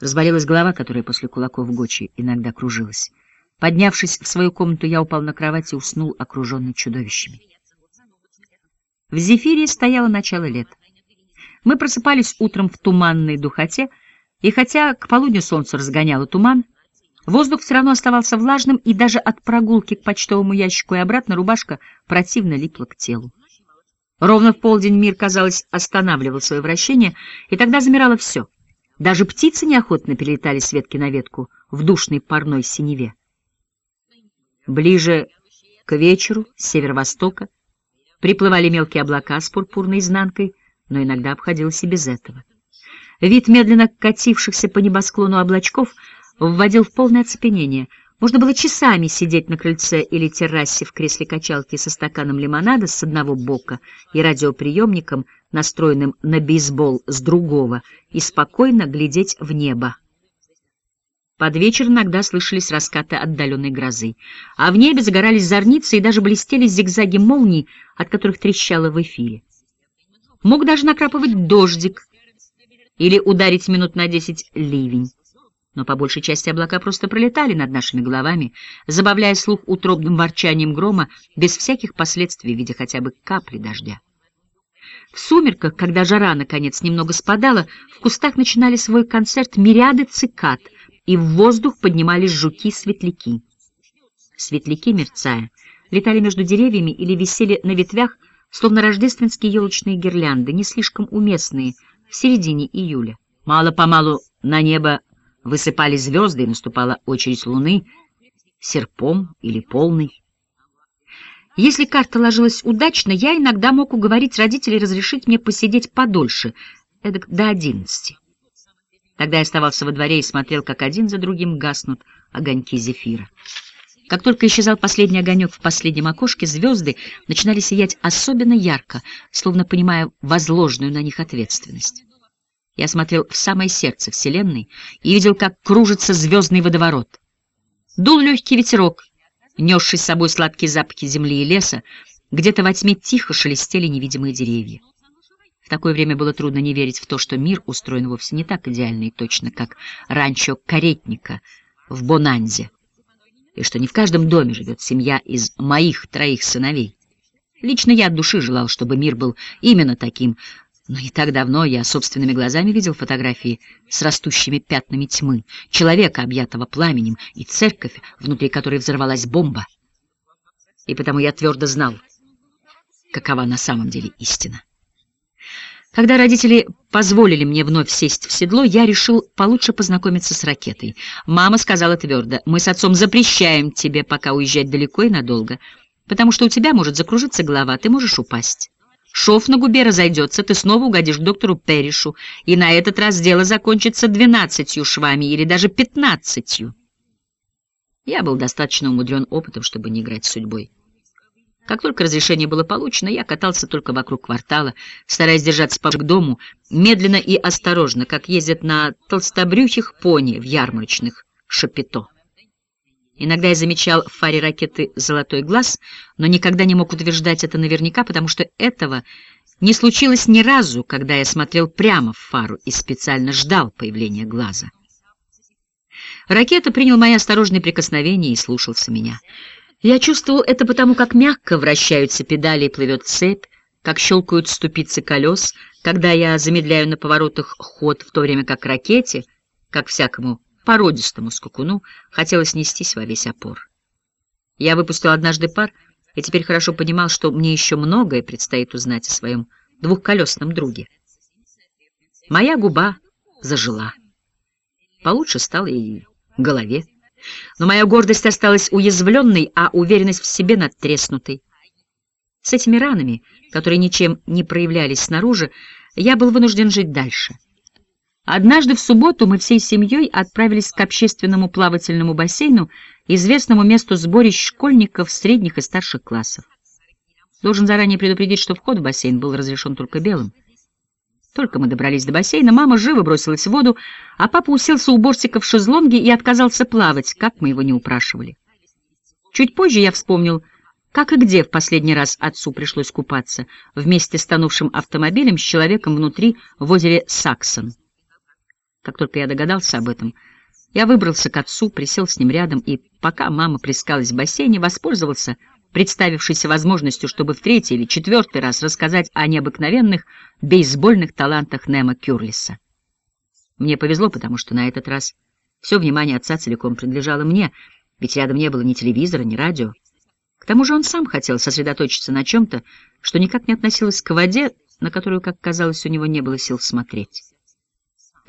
Speaker 1: Разболелась голова, которая после кулаков Гочи иногда кружилась. Поднявшись в свою комнату, я упал на кровать и уснул, окруженный чудовищами. В Зефире стояло начало лета. Мы просыпались утром в туманной духоте, и хотя к полудню солнце разгоняло туман, воздух все равно оставался влажным, и даже от прогулки к почтовому ящику и обратно рубашка противно липла к телу. Ровно в полдень мир, казалось, останавливал свое вращение, и тогда замирало все. Даже птицы неохотно перелетали с ветки на ветку в душной парной синеве. Ближе к вечеру с северо-востока приплывали мелкие облака с пурпурной изнанкой, но иногда обходилось и без этого. Вид медленно катившихся по небосклону облачков вводил в полное оцепенение — можно было часами сидеть на крыльце или террасе в кресле качалки со стаканом лимонада с одного бока и радиоприемником, настроенным на бейсбол с другого, и спокойно глядеть в небо. Под вечер иногда слышались раскаты отдаленной грозы, а в небе загорались зорницы и даже блестели зигзаги молний, от которых трещало в эфире. Мог даже накрапывать дождик или ударить минут на десять ливень но по большей части облака просто пролетали над нашими головами, забавляя слух утробным ворчанием грома без всяких последствий в виде хотя бы капли дождя. В сумерках, когда жара, наконец, немного спадала, в кустах начинали свой концерт мириады цикад, и в воздух поднимались жуки-светляки. Светляки, мерцая, летали между деревьями или висели на ветвях, словно рождественские елочные гирлянды, не слишком уместные, в середине июля. Мало-помалу на небо Высыпали звезды, и наступала очередь луны, серпом или полной. Если карта ложилась удачно, я иногда мог уговорить родителей разрешить мне посидеть подольше, эдак до одиннадцати. Тогда я оставался во дворе и смотрел, как один за другим гаснут огоньки зефира. Как только исчезал последний огонек в последнем окошке, звезды начинали сиять особенно ярко, словно понимая возложенную на них ответственность. Я смотрел в самое сердце Вселенной и видел, как кружится звездный водоворот. Дул легкий ветерок, несший с собой сладкие запахи земли и леса, где-то во тьме тихо шелестели невидимые деревья. В такое время было трудно не верить в то, что мир устроен вовсе не так идеально и точно, как ранчо Каретника в Бонанзе и что не в каждом доме живет семья из моих троих сыновей. Лично я от души желал, чтобы мир был именно таким, но не так давно я собственными глазами видел фотографии с растущими пятнами тьмы, человека, объятого пламенем, и церковь, внутри которой взорвалась бомба. И потому я твердо знал, какова на самом деле истина. Когда родители позволили мне вновь сесть в седло, я решил получше познакомиться с ракетой. Мама сказала твердо, мы с отцом запрещаем тебе пока уезжать далеко и надолго, потому что у тебя может закружиться голова, ты можешь упасть. Шов на губе разойдется, ты снова угодишь доктору Перришу, и на этот раз дело закончится двенадцатью швами или даже пятнадцатью. Я был достаточно умудрен опытом, чтобы не играть с судьбой. Как только разрешение было получено, я катался только вокруг квартала, стараясь держаться поближе к дому, медленно и осторожно, как ездят на толстобрюхих пони в ярмарочных шапито. Иногда я замечал в фаре ракеты золотой глаз, но никогда не мог утверждать это наверняка, потому что этого не случилось ни разу, когда я смотрел прямо в фару и специально ждал появления глаза. Ракета принял мои осторожные прикосновения и слушался меня. Я чувствовал это потому, как мягко вращаются педали и плывет цепь, как щелкают ступицы колес, когда я замедляю на поворотах ход, в то время как ракете, как всякому породистому скакуну, хотелось нестись во весь опор. Я выпустил однажды пар и теперь хорошо понимал, что мне еще многое предстоит узнать о своем двухколесном друге. Моя губа зажила. Получше стало и голове. Но моя гордость осталась уязвленной, а уверенность в себе надтреснутой. С этими ранами, которые ничем не проявлялись снаружи, я был вынужден жить дальше. Однажды в субботу мы всей семьей отправились к общественному плавательному бассейну, известному месту сборищ школьников средних и старших классов. Должен заранее предупредить, что вход в бассейн был разрешен только белым. Только мы добрались до бассейна, мама живо бросилась в воду, а папа уселся у бортика в шезлонге и отказался плавать, как мы его не упрашивали. Чуть позже я вспомнил, как и где в последний раз отцу пришлось купаться, вместе с тонувшим автомобилем с человеком внутри в озере Саксон. Как только я догадался об этом, я выбрался к отцу, присел с ним рядом и, пока мама плескалась в бассейне, воспользовался представившейся возможностью, чтобы в третий или четвертый раз рассказать о необыкновенных бейсбольных талантах Нема Кюрлиса. Мне повезло, потому что на этот раз все внимание отца целиком принадлежало мне, ведь рядом не было ни телевизора, ни радио. К тому же он сам хотел сосредоточиться на чем-то, что никак не относилось к воде, на которую, как казалось, у него не было сил смотреть.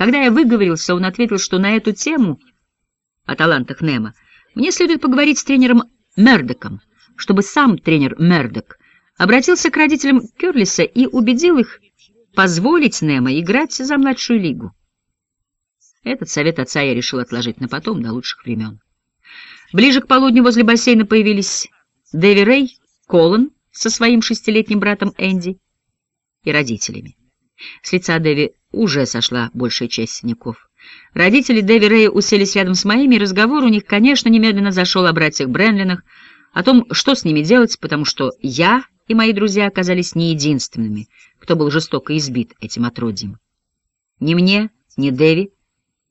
Speaker 1: Когда я выговорился, он ответил, что на эту тему, о талантах Нема, мне следует поговорить с тренером Мердоком, чтобы сам тренер Мердок обратился к родителям Кюрлиса и убедил их позволить Немо играть за младшую лигу. Этот совет отца я решил отложить на потом, до лучших времен. Ближе к полудню возле бассейна появились Дэви Рэй, Колин со своим шестилетним братом Энди и родителями. С лица Дэви уже сошла большая часть синяков. Родители Дэви Рэя уселись рядом с моими, и разговор у них, конечно, немедленно зашел о братьях Бренлинах, о том, что с ними делать, потому что я и мои друзья оказались не единственными, кто был жестоко избит этим отродьем. Ни мне, ни Дэви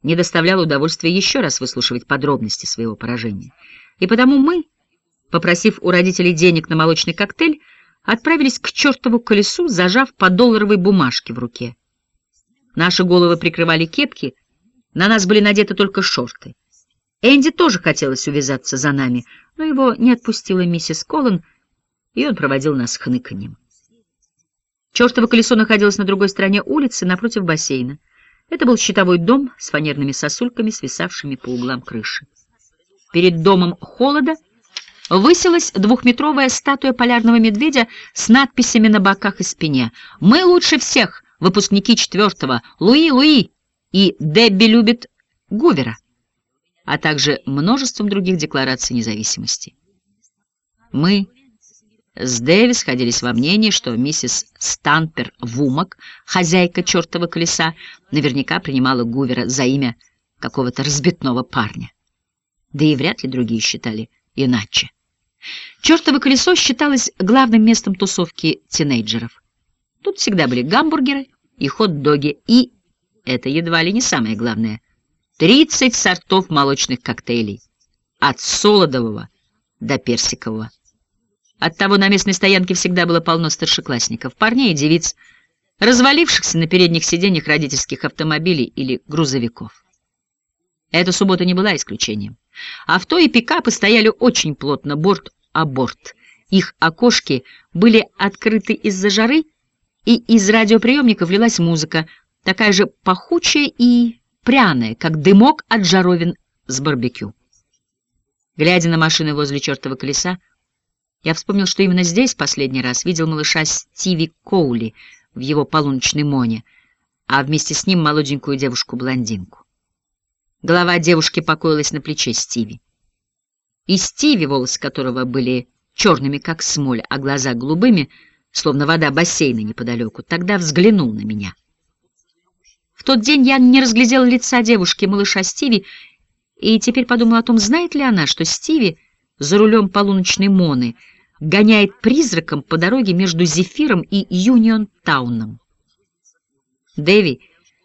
Speaker 1: не доставляло удовольствия еще раз выслушивать подробности своего поражения. И потому мы, попросив у родителей денег на молочный коктейль, отправились к чертову колесу, зажав по долларовой бумажке в руке. Наши головы прикрывали кепки, на нас были надеты только шорты. Энди тоже хотелось увязаться за нами, но его не отпустила миссис Коллан, и он проводил нас хныканьем. Чёртово колесо находилось на другой стороне улицы, напротив бассейна. Это был щитовой дом с фанерными сосульками, свисавшими по углам крыши. Перед домом холода высилась двухметровая статуя полярного медведя с надписями на боках и спине. «Мы лучше всех, выпускники четвертого, Луи, Луи!» и «Дебби любит Гувера». а также множеством других деклараций независимости. Мы с Дэви сходились во мнении, что миссис Станпер Вумак, хозяйка чертова колеса, наверняка принимала Гувера за имя какого-то разбитного парня. Да и вряд ли другие считали иначе. Чертово колесо считалось главным местом тусовки тинейджеров. Тут всегда были гамбургеры и хот-доги, и, это едва ли не самое главное, 30 сортов молочных коктейлей, от солодового до персикового. Оттого на местной стоянке всегда было полно старшеклассников, парней и девиц, развалившихся на передних сиденьях родительских автомобилей или грузовиков. Эта суббота не была исключением. Авто и пикапы стояли очень плотно, борт о борт. Их окошки были открыты из-за жары, и из радиоприемников лилась музыка, такая же пахучая и пряная, как дымок от жаровин с барбекю. Глядя на машины возле чертова колеса, я вспомнил, что именно здесь последний раз видел малыша Стиви Коули в его полуночной моне, а вместе с ним молоденькую девушку-блондинку. Голова девушки покоилась на плече Стиви. И Стиви, волосы которого были черными, как смоль, а глаза голубыми, словно вода бассейна неподалеку, тогда взглянул на меня. В тот день я не разглядела лица девушки, малыша Стиви, и теперь подумала о том, знает ли она, что Стиви за рулем полуночной Моны гоняет призраком по дороге между Зефиром и Юнион-тауном. Дэви,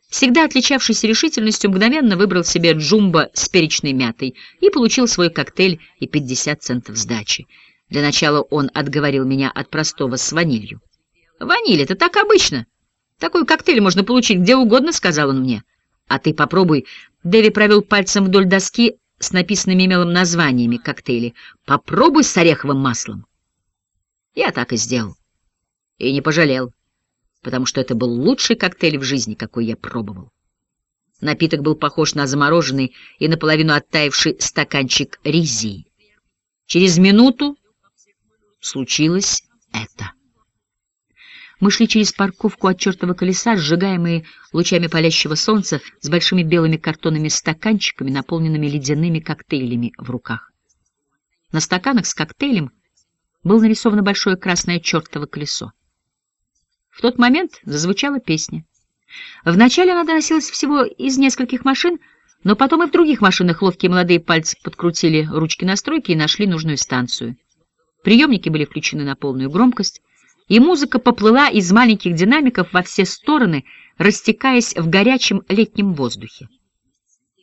Speaker 1: всегда отличавшийся решительностью, мгновенно выбрал себе джумбо с перечной мятой и получил свой коктейль и 50 центов сдачи. Для начала он отговорил меня от простого с ванилью. «Ваниль — это так обычно. Такой коктейль можно получить где угодно», — сказал он мне. «А ты попробуй». Дэви провел пальцем вдоль доски с написанными мелом названиями коктейлей. «Попробуй с ореховым маслом». Я так и сделал. И не пожалел, потому что это был лучший коктейль в жизни, какой я пробовал. Напиток был похож на замороженный и наполовину оттаивший стаканчик ризии. Через минуту случилось это. Мы шли через парковку от чертова колеса, сжигаемые лучами палящего солнца, с большими белыми картонными стаканчиками, наполненными ледяными коктейлями в руках. На стаканах с коктейлем было нарисовано большое красное чертово колесо. В тот момент зазвучала песня. Вначале она доносилась всего из нескольких машин, но потом и в других машинах ловкие молодые пальцы подкрутили ручки настройки и нашли нужную станцию. Приемники были включены на полную громкость, и музыка поплыла из маленьких динамиков во все стороны, растекаясь в горячем летнем воздухе.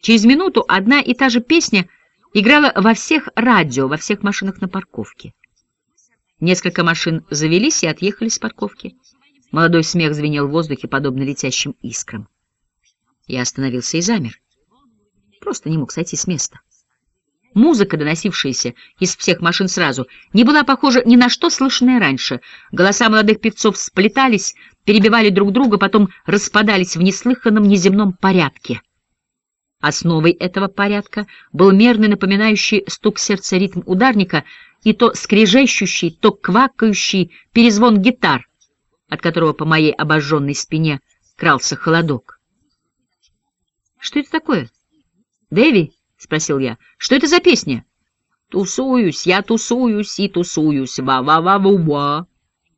Speaker 1: Через минуту одна и та же песня играла во всех радио, во всех машинах на парковке. Несколько машин завелись и отъехали с парковки. Молодой смех звенел в воздухе, подобно летящим искрам. Я остановился и замер. Просто не мог сойти с места. Музыка, доносившаяся из всех машин сразу, не была похожа ни на что слышанное раньше. Голоса молодых певцов сплетались, перебивали друг друга, потом распадались в неслыханном неземном порядке. Основой этого порядка был мерный, напоминающий стук сердца ритм ударника и то скрежещущий, то квакающий перезвон гитар, от которого по моей обожженной спине крался холодок. «Что это такое? Дэви?» — спросил я. — Что это за песня? — Тусуюсь, я тусуюсь и тусуюсь, ва-ва-ва-ва-ва.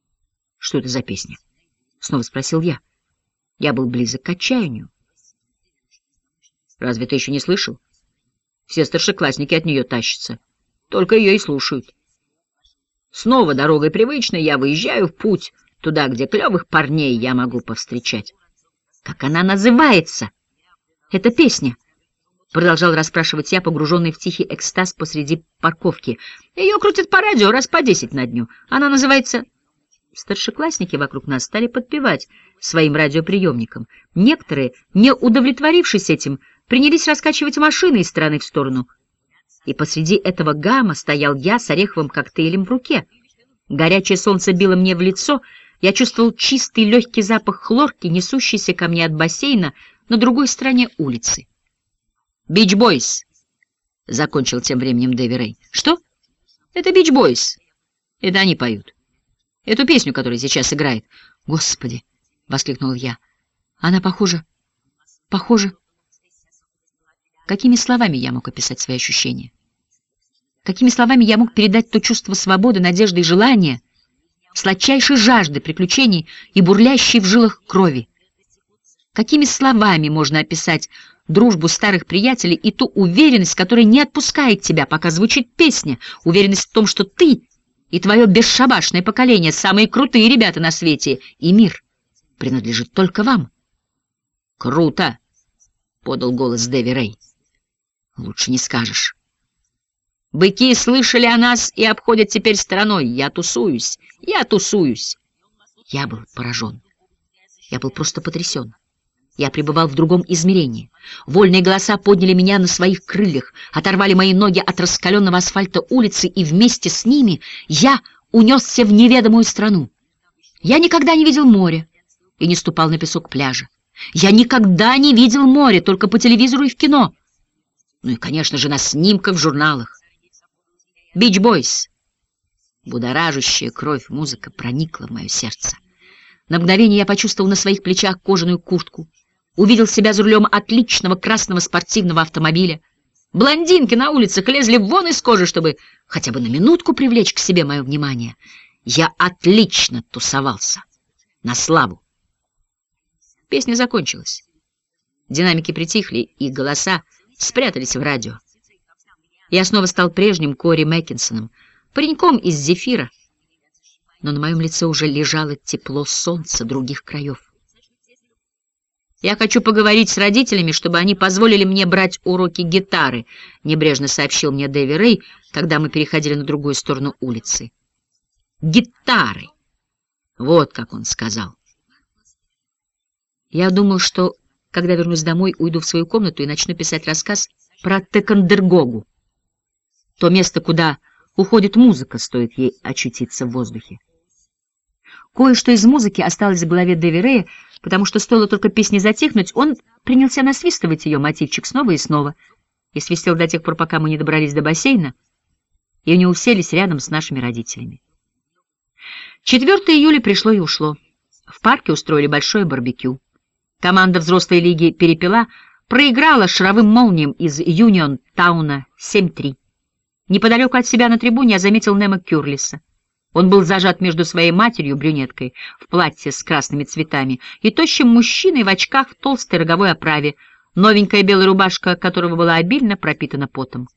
Speaker 1: — Что это за песня? — снова спросил я. Я был близок к отчаянию. — Разве ты еще не слышал? Все старшеклассники от нее тащатся. Только ее и слушают. Снова дорогой привычной я выезжаю в путь, туда, где клевых парней я могу повстречать. — Как она называется? — Это песня. — Продолжал расспрашивать я, погруженный в тихий экстаз посреди парковки. Ее крутят по радио раз по десять на дню. Она называется... Старшеклассники вокруг нас стали подпевать своим радиоприемникам. Некоторые, не удовлетворившись этим, принялись раскачивать машины из стороны в сторону. И посреди этого гамма стоял я с ореховым коктейлем в руке. Горячее солнце било мне в лицо, я чувствовал чистый легкий запах хлорки, несущийся ко мне от бассейна на другой стороне улицы. «Бич Бойс», — закончил тем временем Дэви Рэй. «Что? Это Бич Бойс. Это они поют. Эту песню, которая сейчас играет. Господи!» — воскликнул я. «Она похожа... похожа...» Какими словами я мог описать свои ощущения? Какими словами я мог передать то чувство свободы, надежды и желания, сладчайшей жажды приключений и бурлящей в жилах крови? Какими словами можно описать дружбу старых приятелей и ту уверенность, которая не отпускает тебя, пока звучит песня, уверенность в том, что ты и твое бесшабашное поколение самые крутые ребята на свете, и мир принадлежит только вам? «Круто!» — подал голос Дэви Рэй. «Лучше не скажешь». «Быки слышали о нас и обходят теперь стороной. Я тусуюсь, я тусуюсь». Я был поражен. Я был просто потрясен. Я пребывал в другом измерении. Вольные голоса подняли меня на своих крыльях, оторвали мои ноги от раскаленного асфальта улицы, и вместе с ними я унесся в неведомую страну. Я никогда не видел моря и не ступал на песок пляжа. Я никогда не видел море, только по телевизору и в кино. Ну и, конечно же, на снимках в журналах. «Бич Бойс». Будоражащая кровь музыка проникла в мое сердце. На мгновение я почувствовал на своих плечах кожаную куртку, увидел себя за рулем отличного красного спортивного автомобиля. Блондинки на улицах лезли вон из кожи, чтобы хотя бы на минутку привлечь к себе мое внимание. Я отлично тусовался. На славу. Песня закончилась. Динамики притихли, и голоса спрятались в радио. Я снова стал прежним Кори Мэккинсоном, пареньком из «Зефира», но на моем лице уже лежало тепло солнца других краев. «Я хочу поговорить с родителями, чтобы они позволили мне брать уроки гитары», — небрежно сообщил мне Дэви Рэй, когда мы переходили на другую сторону улицы. «Гитары!» — вот как он сказал. Я думал, что, когда вернусь домой, уйду в свою комнату и начну писать рассказ про Текандергогу, то место, куда уходит музыка, стоит ей очутиться в воздухе. Кое-что из музыки осталось в голове Дэви Рэя, потому что стоило только песне затихнуть, он принялся насвистывать ее мотивчик снова и снова, и свистел до тех пор, пока мы не добрались до бассейна, и не уселись рядом с нашими родителями. 4 июля пришло и ушло. В парке устроили большое барбекю. Команда взрослой лиги «Перепела» проиграла шаровым молнием из Юнион Тауна 7-3. Неподалеку от себя на трибуне я заметил Немо Кюрлиса. Он был зажат между своей матерью, брюнеткой, в платье с красными цветами, и тощим мужчиной в очках в толстой роговой оправе, новенькая белая рубашка которого была обильно пропитана потом.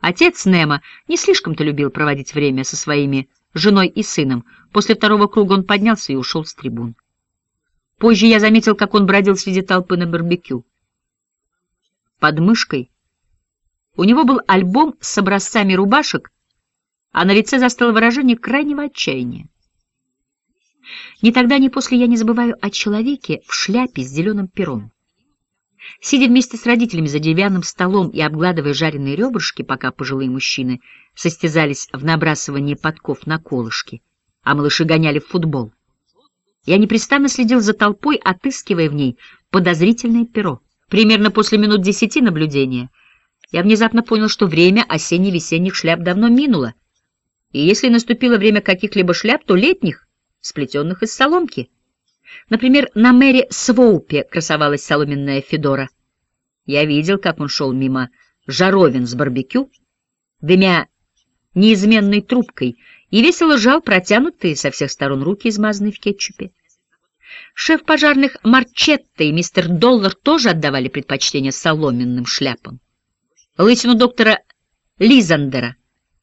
Speaker 1: Отец Немо не слишком-то любил проводить время со своими женой и сыном. После второго круга он поднялся и ушел с трибун. Позже я заметил, как он бродил среди толпы на барбекю. Под мышкой у него был альбом с образцами рубашек, а на лице застыло выражение крайнего отчаяния. Ни тогда, ни после я не забываю о человеке в шляпе с зеленым пером. Сидя вместе с родителями за деревянным столом и обгладывая жареные ребрышки, пока пожилые мужчины состязались в набрасывании подков на колышки, а малыши гоняли в футбол, я непрестанно следил за толпой, отыскивая в ней подозрительное перо. Примерно после минут десяти наблюдения я внезапно понял, что время осенне-весенних шляп давно минуло, и если наступило время каких-либо шляп, то летних, сплетенных из соломки. Например, на мэре Своупе красовалась соломенная Федора. Я видел, как он шел мимо жаровин с барбекю, дымя неизменной трубкой, и весело жал протянутые со всех сторон руки, измазанные в кетчупе. Шеф пожарных Марчетта и мистер Доллар тоже отдавали предпочтение соломенным шляпам. Лысину доктора Лизандера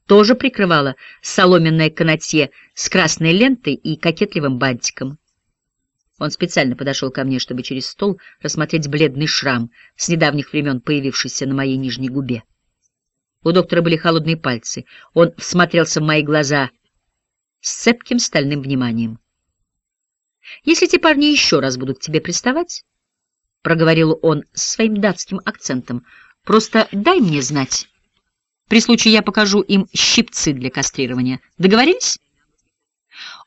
Speaker 1: тоже прикрывала соломенное канатье с красной лентой и кокетливым бантиком. Он специально подошел ко мне, чтобы через стол рассмотреть бледный шрам, с недавних времен появившийся на моей нижней губе. У доктора были холодные пальцы. Он всмотрелся в мои глаза с цепким стальным вниманием. «Если те парни еще раз будут к тебе приставать, — проговорил он своим датским акцентом, — просто дай мне знать. При случае я покажу им щипцы для кастрирования. Договорились?»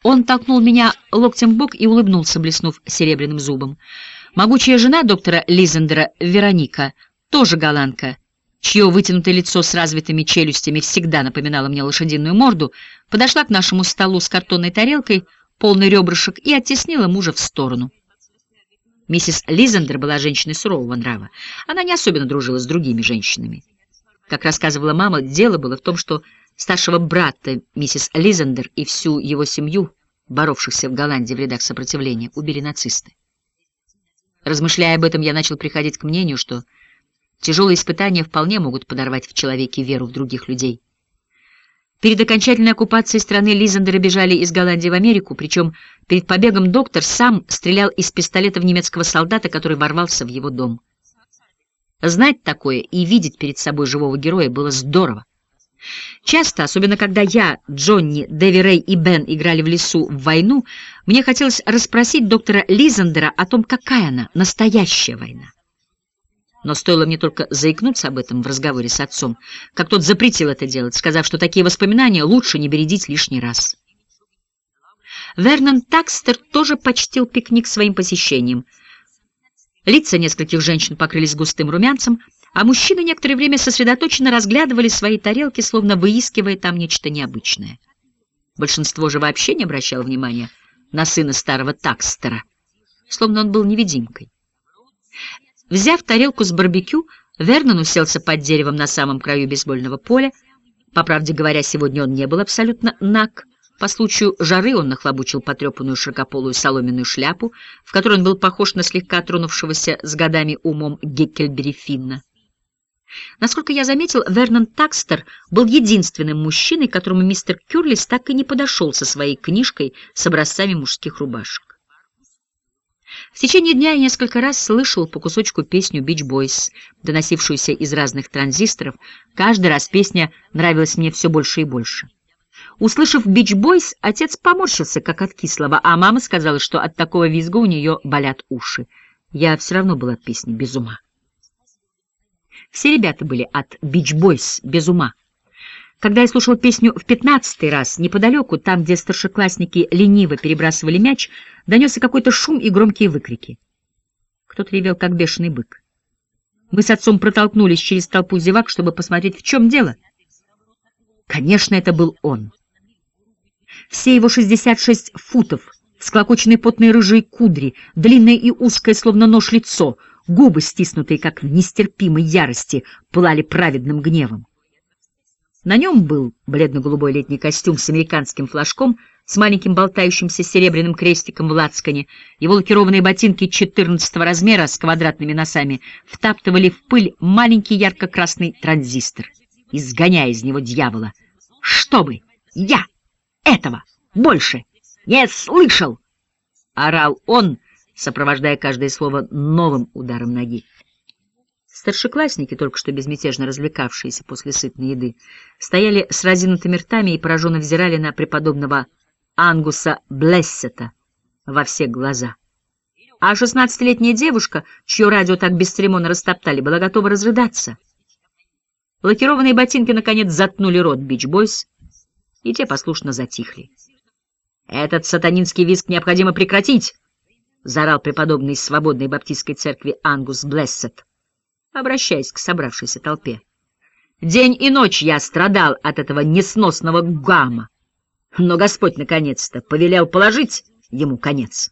Speaker 1: Он толкнул меня локтем в бок и улыбнулся, блеснув серебряным зубом. Могучая жена доктора Лизендера, Вероника, тоже голландка, чье вытянутое лицо с развитыми челюстями всегда напоминало мне лошадиную морду, подошла к нашему столу с картонной тарелкой, полной ребрышек, и оттеснила мужа в сторону. Миссис Лизендер была женщиной сурового нрава. Она не особенно дружила с другими женщинами. Как рассказывала мама, дело было в том, что старшего брата миссис Лизендер и всю его семью, боровшихся в Голландии в рядах сопротивления, убили нацисты. Размышляя об этом, я начал приходить к мнению, что тяжелые испытания вполне могут подорвать в человеке веру в других людей. Перед окончательной оккупацией страны Лизендеры бежали из Голландии в Америку, причем перед побегом доктор сам стрелял из пистолета в немецкого солдата, который ворвался в его дом. Знать такое и видеть перед собой живого героя было здорово. Часто, особенно когда я, Джонни, Дэви Рэй и Бен играли в лесу в войну, мне хотелось расспросить доктора Лизендера о том, какая она, настоящая война. Но стоило мне только заикнуться об этом в разговоре с отцом, как тот запретил это делать, сказав, что такие воспоминания лучше не бередить лишний раз. Вернон Такстер тоже почтил пикник своим посещением. Лица нескольких женщин покрылись густым румянцем, а мужчины некоторое время сосредоточенно разглядывали свои тарелки, словно выискивая там нечто необычное. Большинство же вообще не обращало внимания на сына старого Такстера, словно он был невидимкой. Взяв тарелку с барбекю, Вернон уселся под деревом на самом краю бейсбольного поля. По правде говоря, сегодня он не был абсолютно наг. По случаю жары он нахлобучил потрепанную широкополую соломенную шляпу, в которой он был похож на слегка тронувшегося с годами умом Геккельбери Финна. Насколько я заметил, Вернон Такстер был единственным мужчиной, которому мистер Кюрлис так и не подошел со своей книжкой с образцами мужских рубашек. В течение дня я несколько раз слышал по кусочку песню «Бич Бойс», доносившуюся из разных транзисторов. Каждый раз песня нравилась мне все больше и больше. Услышав «Бич Бойс», отец поморщился, как от кислого, а мама сказала, что от такого визга у нее болят уши. Я все равно был от песни без ума. Все ребята были от «Бич Бойс» без ума. Когда я слушал песню в пятнадцатый раз, неподалеку, там, где старшеклассники лениво перебрасывали мяч, донесся какой-то шум и громкие выкрики. Кто-то ревел, как бешеный бык. Мы с отцом протолкнулись через толпу зевак, чтобы посмотреть, в чем дело. Конечно, это был он. Все его 66 футов, склокоченные потные рыжие кудри, длинное и узкое, словно нож лицо, губы, стиснутые, как в нестерпимой ярости, пылали праведным гневом. На нем был бледно-голубой летний костюм с американским флажком, с маленьким болтающимся серебряным крестиком в лацкане. Его лакированные ботинки 14 размера с квадратными носами втаптывали в пыль маленький ярко-красный транзистор, изгоняя из него дьявола. «Чтобы я этого больше не слышал!» — орал он, сопровождая каждое слово новым ударом ноги. Старшеклассники, только что безмятежно развлекавшиеся после сытной еды, стояли с разинутыми ртами и пораженно взирали на преподобного Ангуса Блессета во все глаза. А шестнадцатилетняя девушка, чье радио так бесцеремонно растоптали, была готова разрыдаться. Лакированные ботинки, наконец, заткнули рот Бич Бойз, и те послушно затихли. «Этот сатанинский визг необходимо прекратить!» — заорал преподобный из свободной баптистской церкви Ангус Блессет обращаясь к собравшейся толпе. День и ночь я страдал от этого несносного гама, но Господь наконец-то повелел положить ему конец.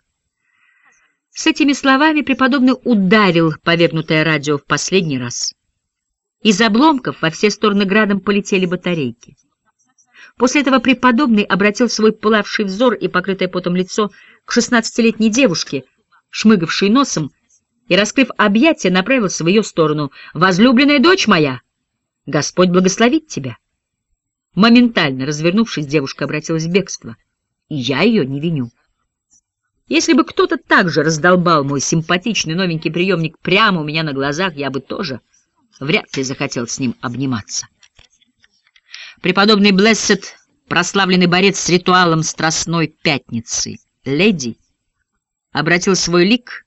Speaker 1: С этими словами преподобный ударил повернутое радио в последний раз. Из обломков во все стороны градом полетели батарейки. После этого преподобный обратил свой пылавший взор и покрытое потом лицо к шестнадцатилетней девушке, шмыгавшей носом и, раскрыв объятия, направился в ее сторону. «Возлюбленная дочь моя! Господь благословит тебя!» Моментально развернувшись, девушка обратилась в бегство. И я ее не виню. Если бы кто-то так же раздолбал мой симпатичный новенький приемник прямо у меня на глазах, я бы тоже вряд ли захотел с ним обниматься. Преподобный Блессет, прославленный борец с ритуалом Страстной Пятницы, леди, обратил свой лик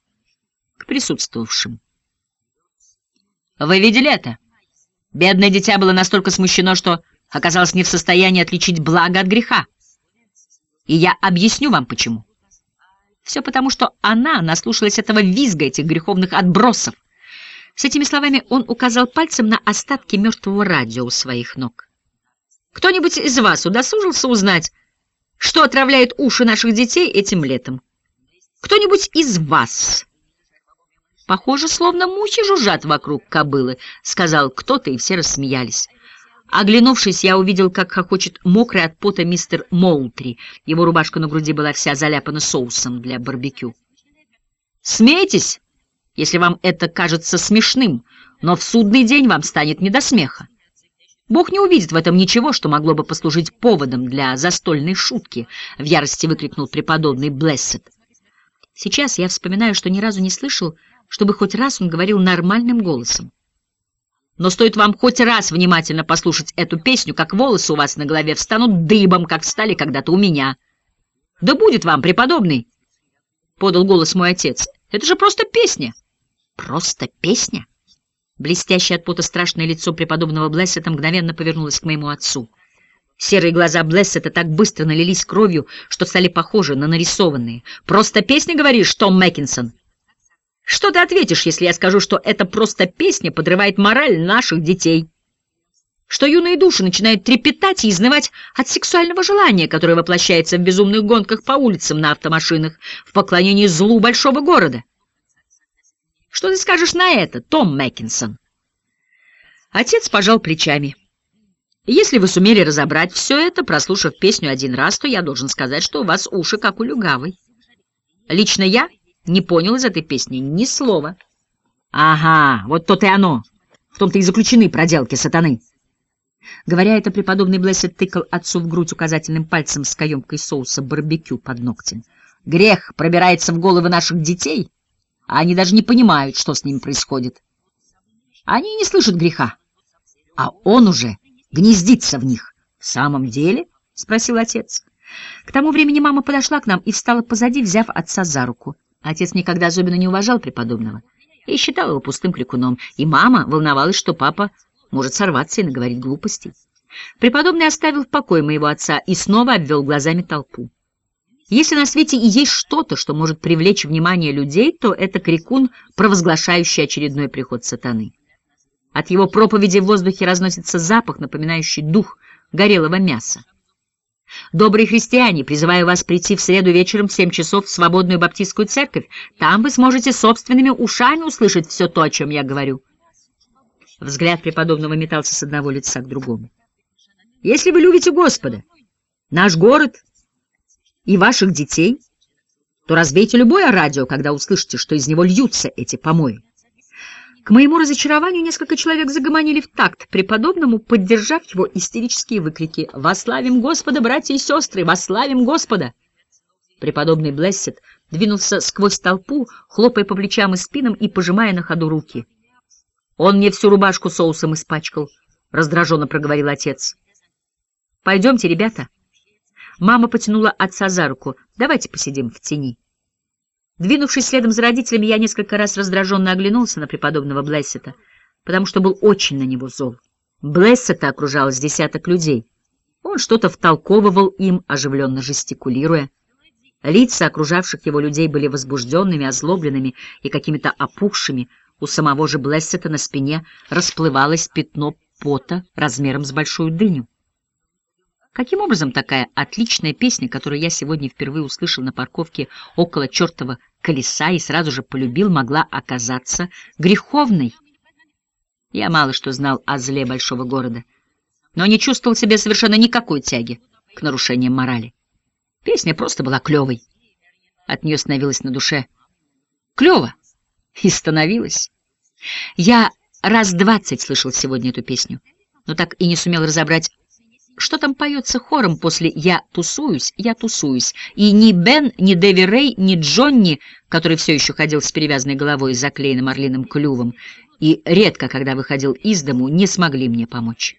Speaker 1: к присутствовавшим. «Вы видели это? Бедное дитя было настолько смущено, что оказалось не в состоянии отличить благо от греха. И я объясню вам, почему. Все потому, что она наслушалась этого визга, этих греховных отбросов. С этими словами он указал пальцем на остатки мертвого радио у своих ног. Кто-нибудь из вас удосужился узнать, что отравляет уши наших детей этим летом? Кто-нибудь из вас Похоже, словно мухи жужжат вокруг кобылы, — сказал кто-то, и все рассмеялись. Оглянувшись, я увидел, как хохочет мокрый от пота мистер Моултри. Его рубашка на груди была вся заляпана соусом для барбекю. «Смейтесь, если вам это кажется смешным, но в судный день вам станет не до смеха. Бог не увидит в этом ничего, что могло бы послужить поводом для застольной шутки», — в ярости выкрикнул преподобный Блессет. Сейчас я вспоминаю, что ни разу не слышал, чтобы хоть раз он говорил нормальным голосом. Но стоит вам хоть раз внимательно послушать эту песню, как волосы у вас на голове встанут дыбом, как встали когда-то у меня. Да будет вам, преподобный, — подал голос мой отец. Это же просто песня. Просто песня? Блестящее от пота страшное лицо преподобного Блессета мгновенно повернулось к моему отцу. Серые глаза Блессета так быстро налились кровью, что стали похожи на нарисованные. «Просто песня, говоришь, Том Мэккинсон?» Что ты ответишь, если я скажу, что эта просто песня подрывает мораль наших детей? Что юные души начинают трепетать и изнывать от сексуального желания, которое воплощается в безумных гонках по улицам на автомашинах, в поклонении злу большого города? Что ты скажешь на это, Том Мэккинсон? Отец пожал плечами. Если вы сумели разобрать все это, прослушав песню один раз, то я должен сказать, что у вас уши как у люгавой. Лично я не понял из этой песни ни слова. Ага, вот то-то и оно. В том-то и заключены проделки сатаны. Говоря это, преподобный Блессет тыкал отцу в грудь указательным пальцем с каемкой соуса барбекю под ногтем. Грех пробирается в головы наших детей, а они даже не понимают, что с ними происходит. Они не слышат греха, а он уже гнездится в них. — В самом деле? — спросил отец. К тому времени мама подошла к нам и встала позади, взяв отца за руку. Отец никогда особенно не уважал преподобного и считал его пустым крикуном, и мама волновалась, что папа может сорваться и наговорить глупостей. Преподобный оставил в покое моего отца и снова обвел глазами толпу. Если на свете и есть что-то, что может привлечь внимание людей, то это крикун, провозглашающий очередной приход сатаны. От его проповеди в воздухе разносится запах, напоминающий дух горелого мяса. Добрые христиане, призываю вас прийти в среду вечером в семь часов в свободную баптистскую церковь. Там вы сможете собственными ушами услышать все то, о чем я говорю. Взгляд преподобного метался с одного лица к другому. Если вы любите Господа, наш город и ваших детей, то разбейте любое радио, когда услышите, что из него льются эти помои. К моему разочарованию несколько человек загомонили в такт преподобному, поддержав его истерические выкрики «Вославим Господа, братья и сестры! Вославим Господа!» Преподобный Блессет двинулся сквозь толпу, хлопая по плечам и спинам и пожимая на ходу руки. «Он мне всю рубашку соусом испачкал», — раздраженно проговорил отец. «Пойдемте, ребята». Мама потянула отца за руку. «Давайте посидим в тени». Двинувшись следом за родителями, я несколько раз раздраженно оглянулся на преподобного Блессета, потому что был очень на него зол. Блессета окружалось десяток людей. Он что-то втолковывал им, оживленно жестикулируя. Лица окружавших его людей были возбужденными, озлобленными и какими-то опухшими. У самого же Блессета на спине расплывалось пятно пота размером с большую дыню. Каким образом такая отличная песня, которую я сегодня впервые услышал на парковке около чертова колеса и сразу же полюбил, могла оказаться греховной? Я мало что знал о зле большого города, но не чувствовал себе совершенно никакой тяги к нарушениям морали. Песня просто была клевой. От нее становилось на душе клево. И становилось. Я раз двадцать слышал сегодня эту песню, но так и не сумел разобрать, что там поется хором после «Я тусуюсь, я тусуюсь», и ни Бен, ни Дэви Рэй, ни Джонни, который все еще ходил с перевязанной головой и заклеенным орлиным клювом, и редко, когда выходил из дому, не смогли мне помочь.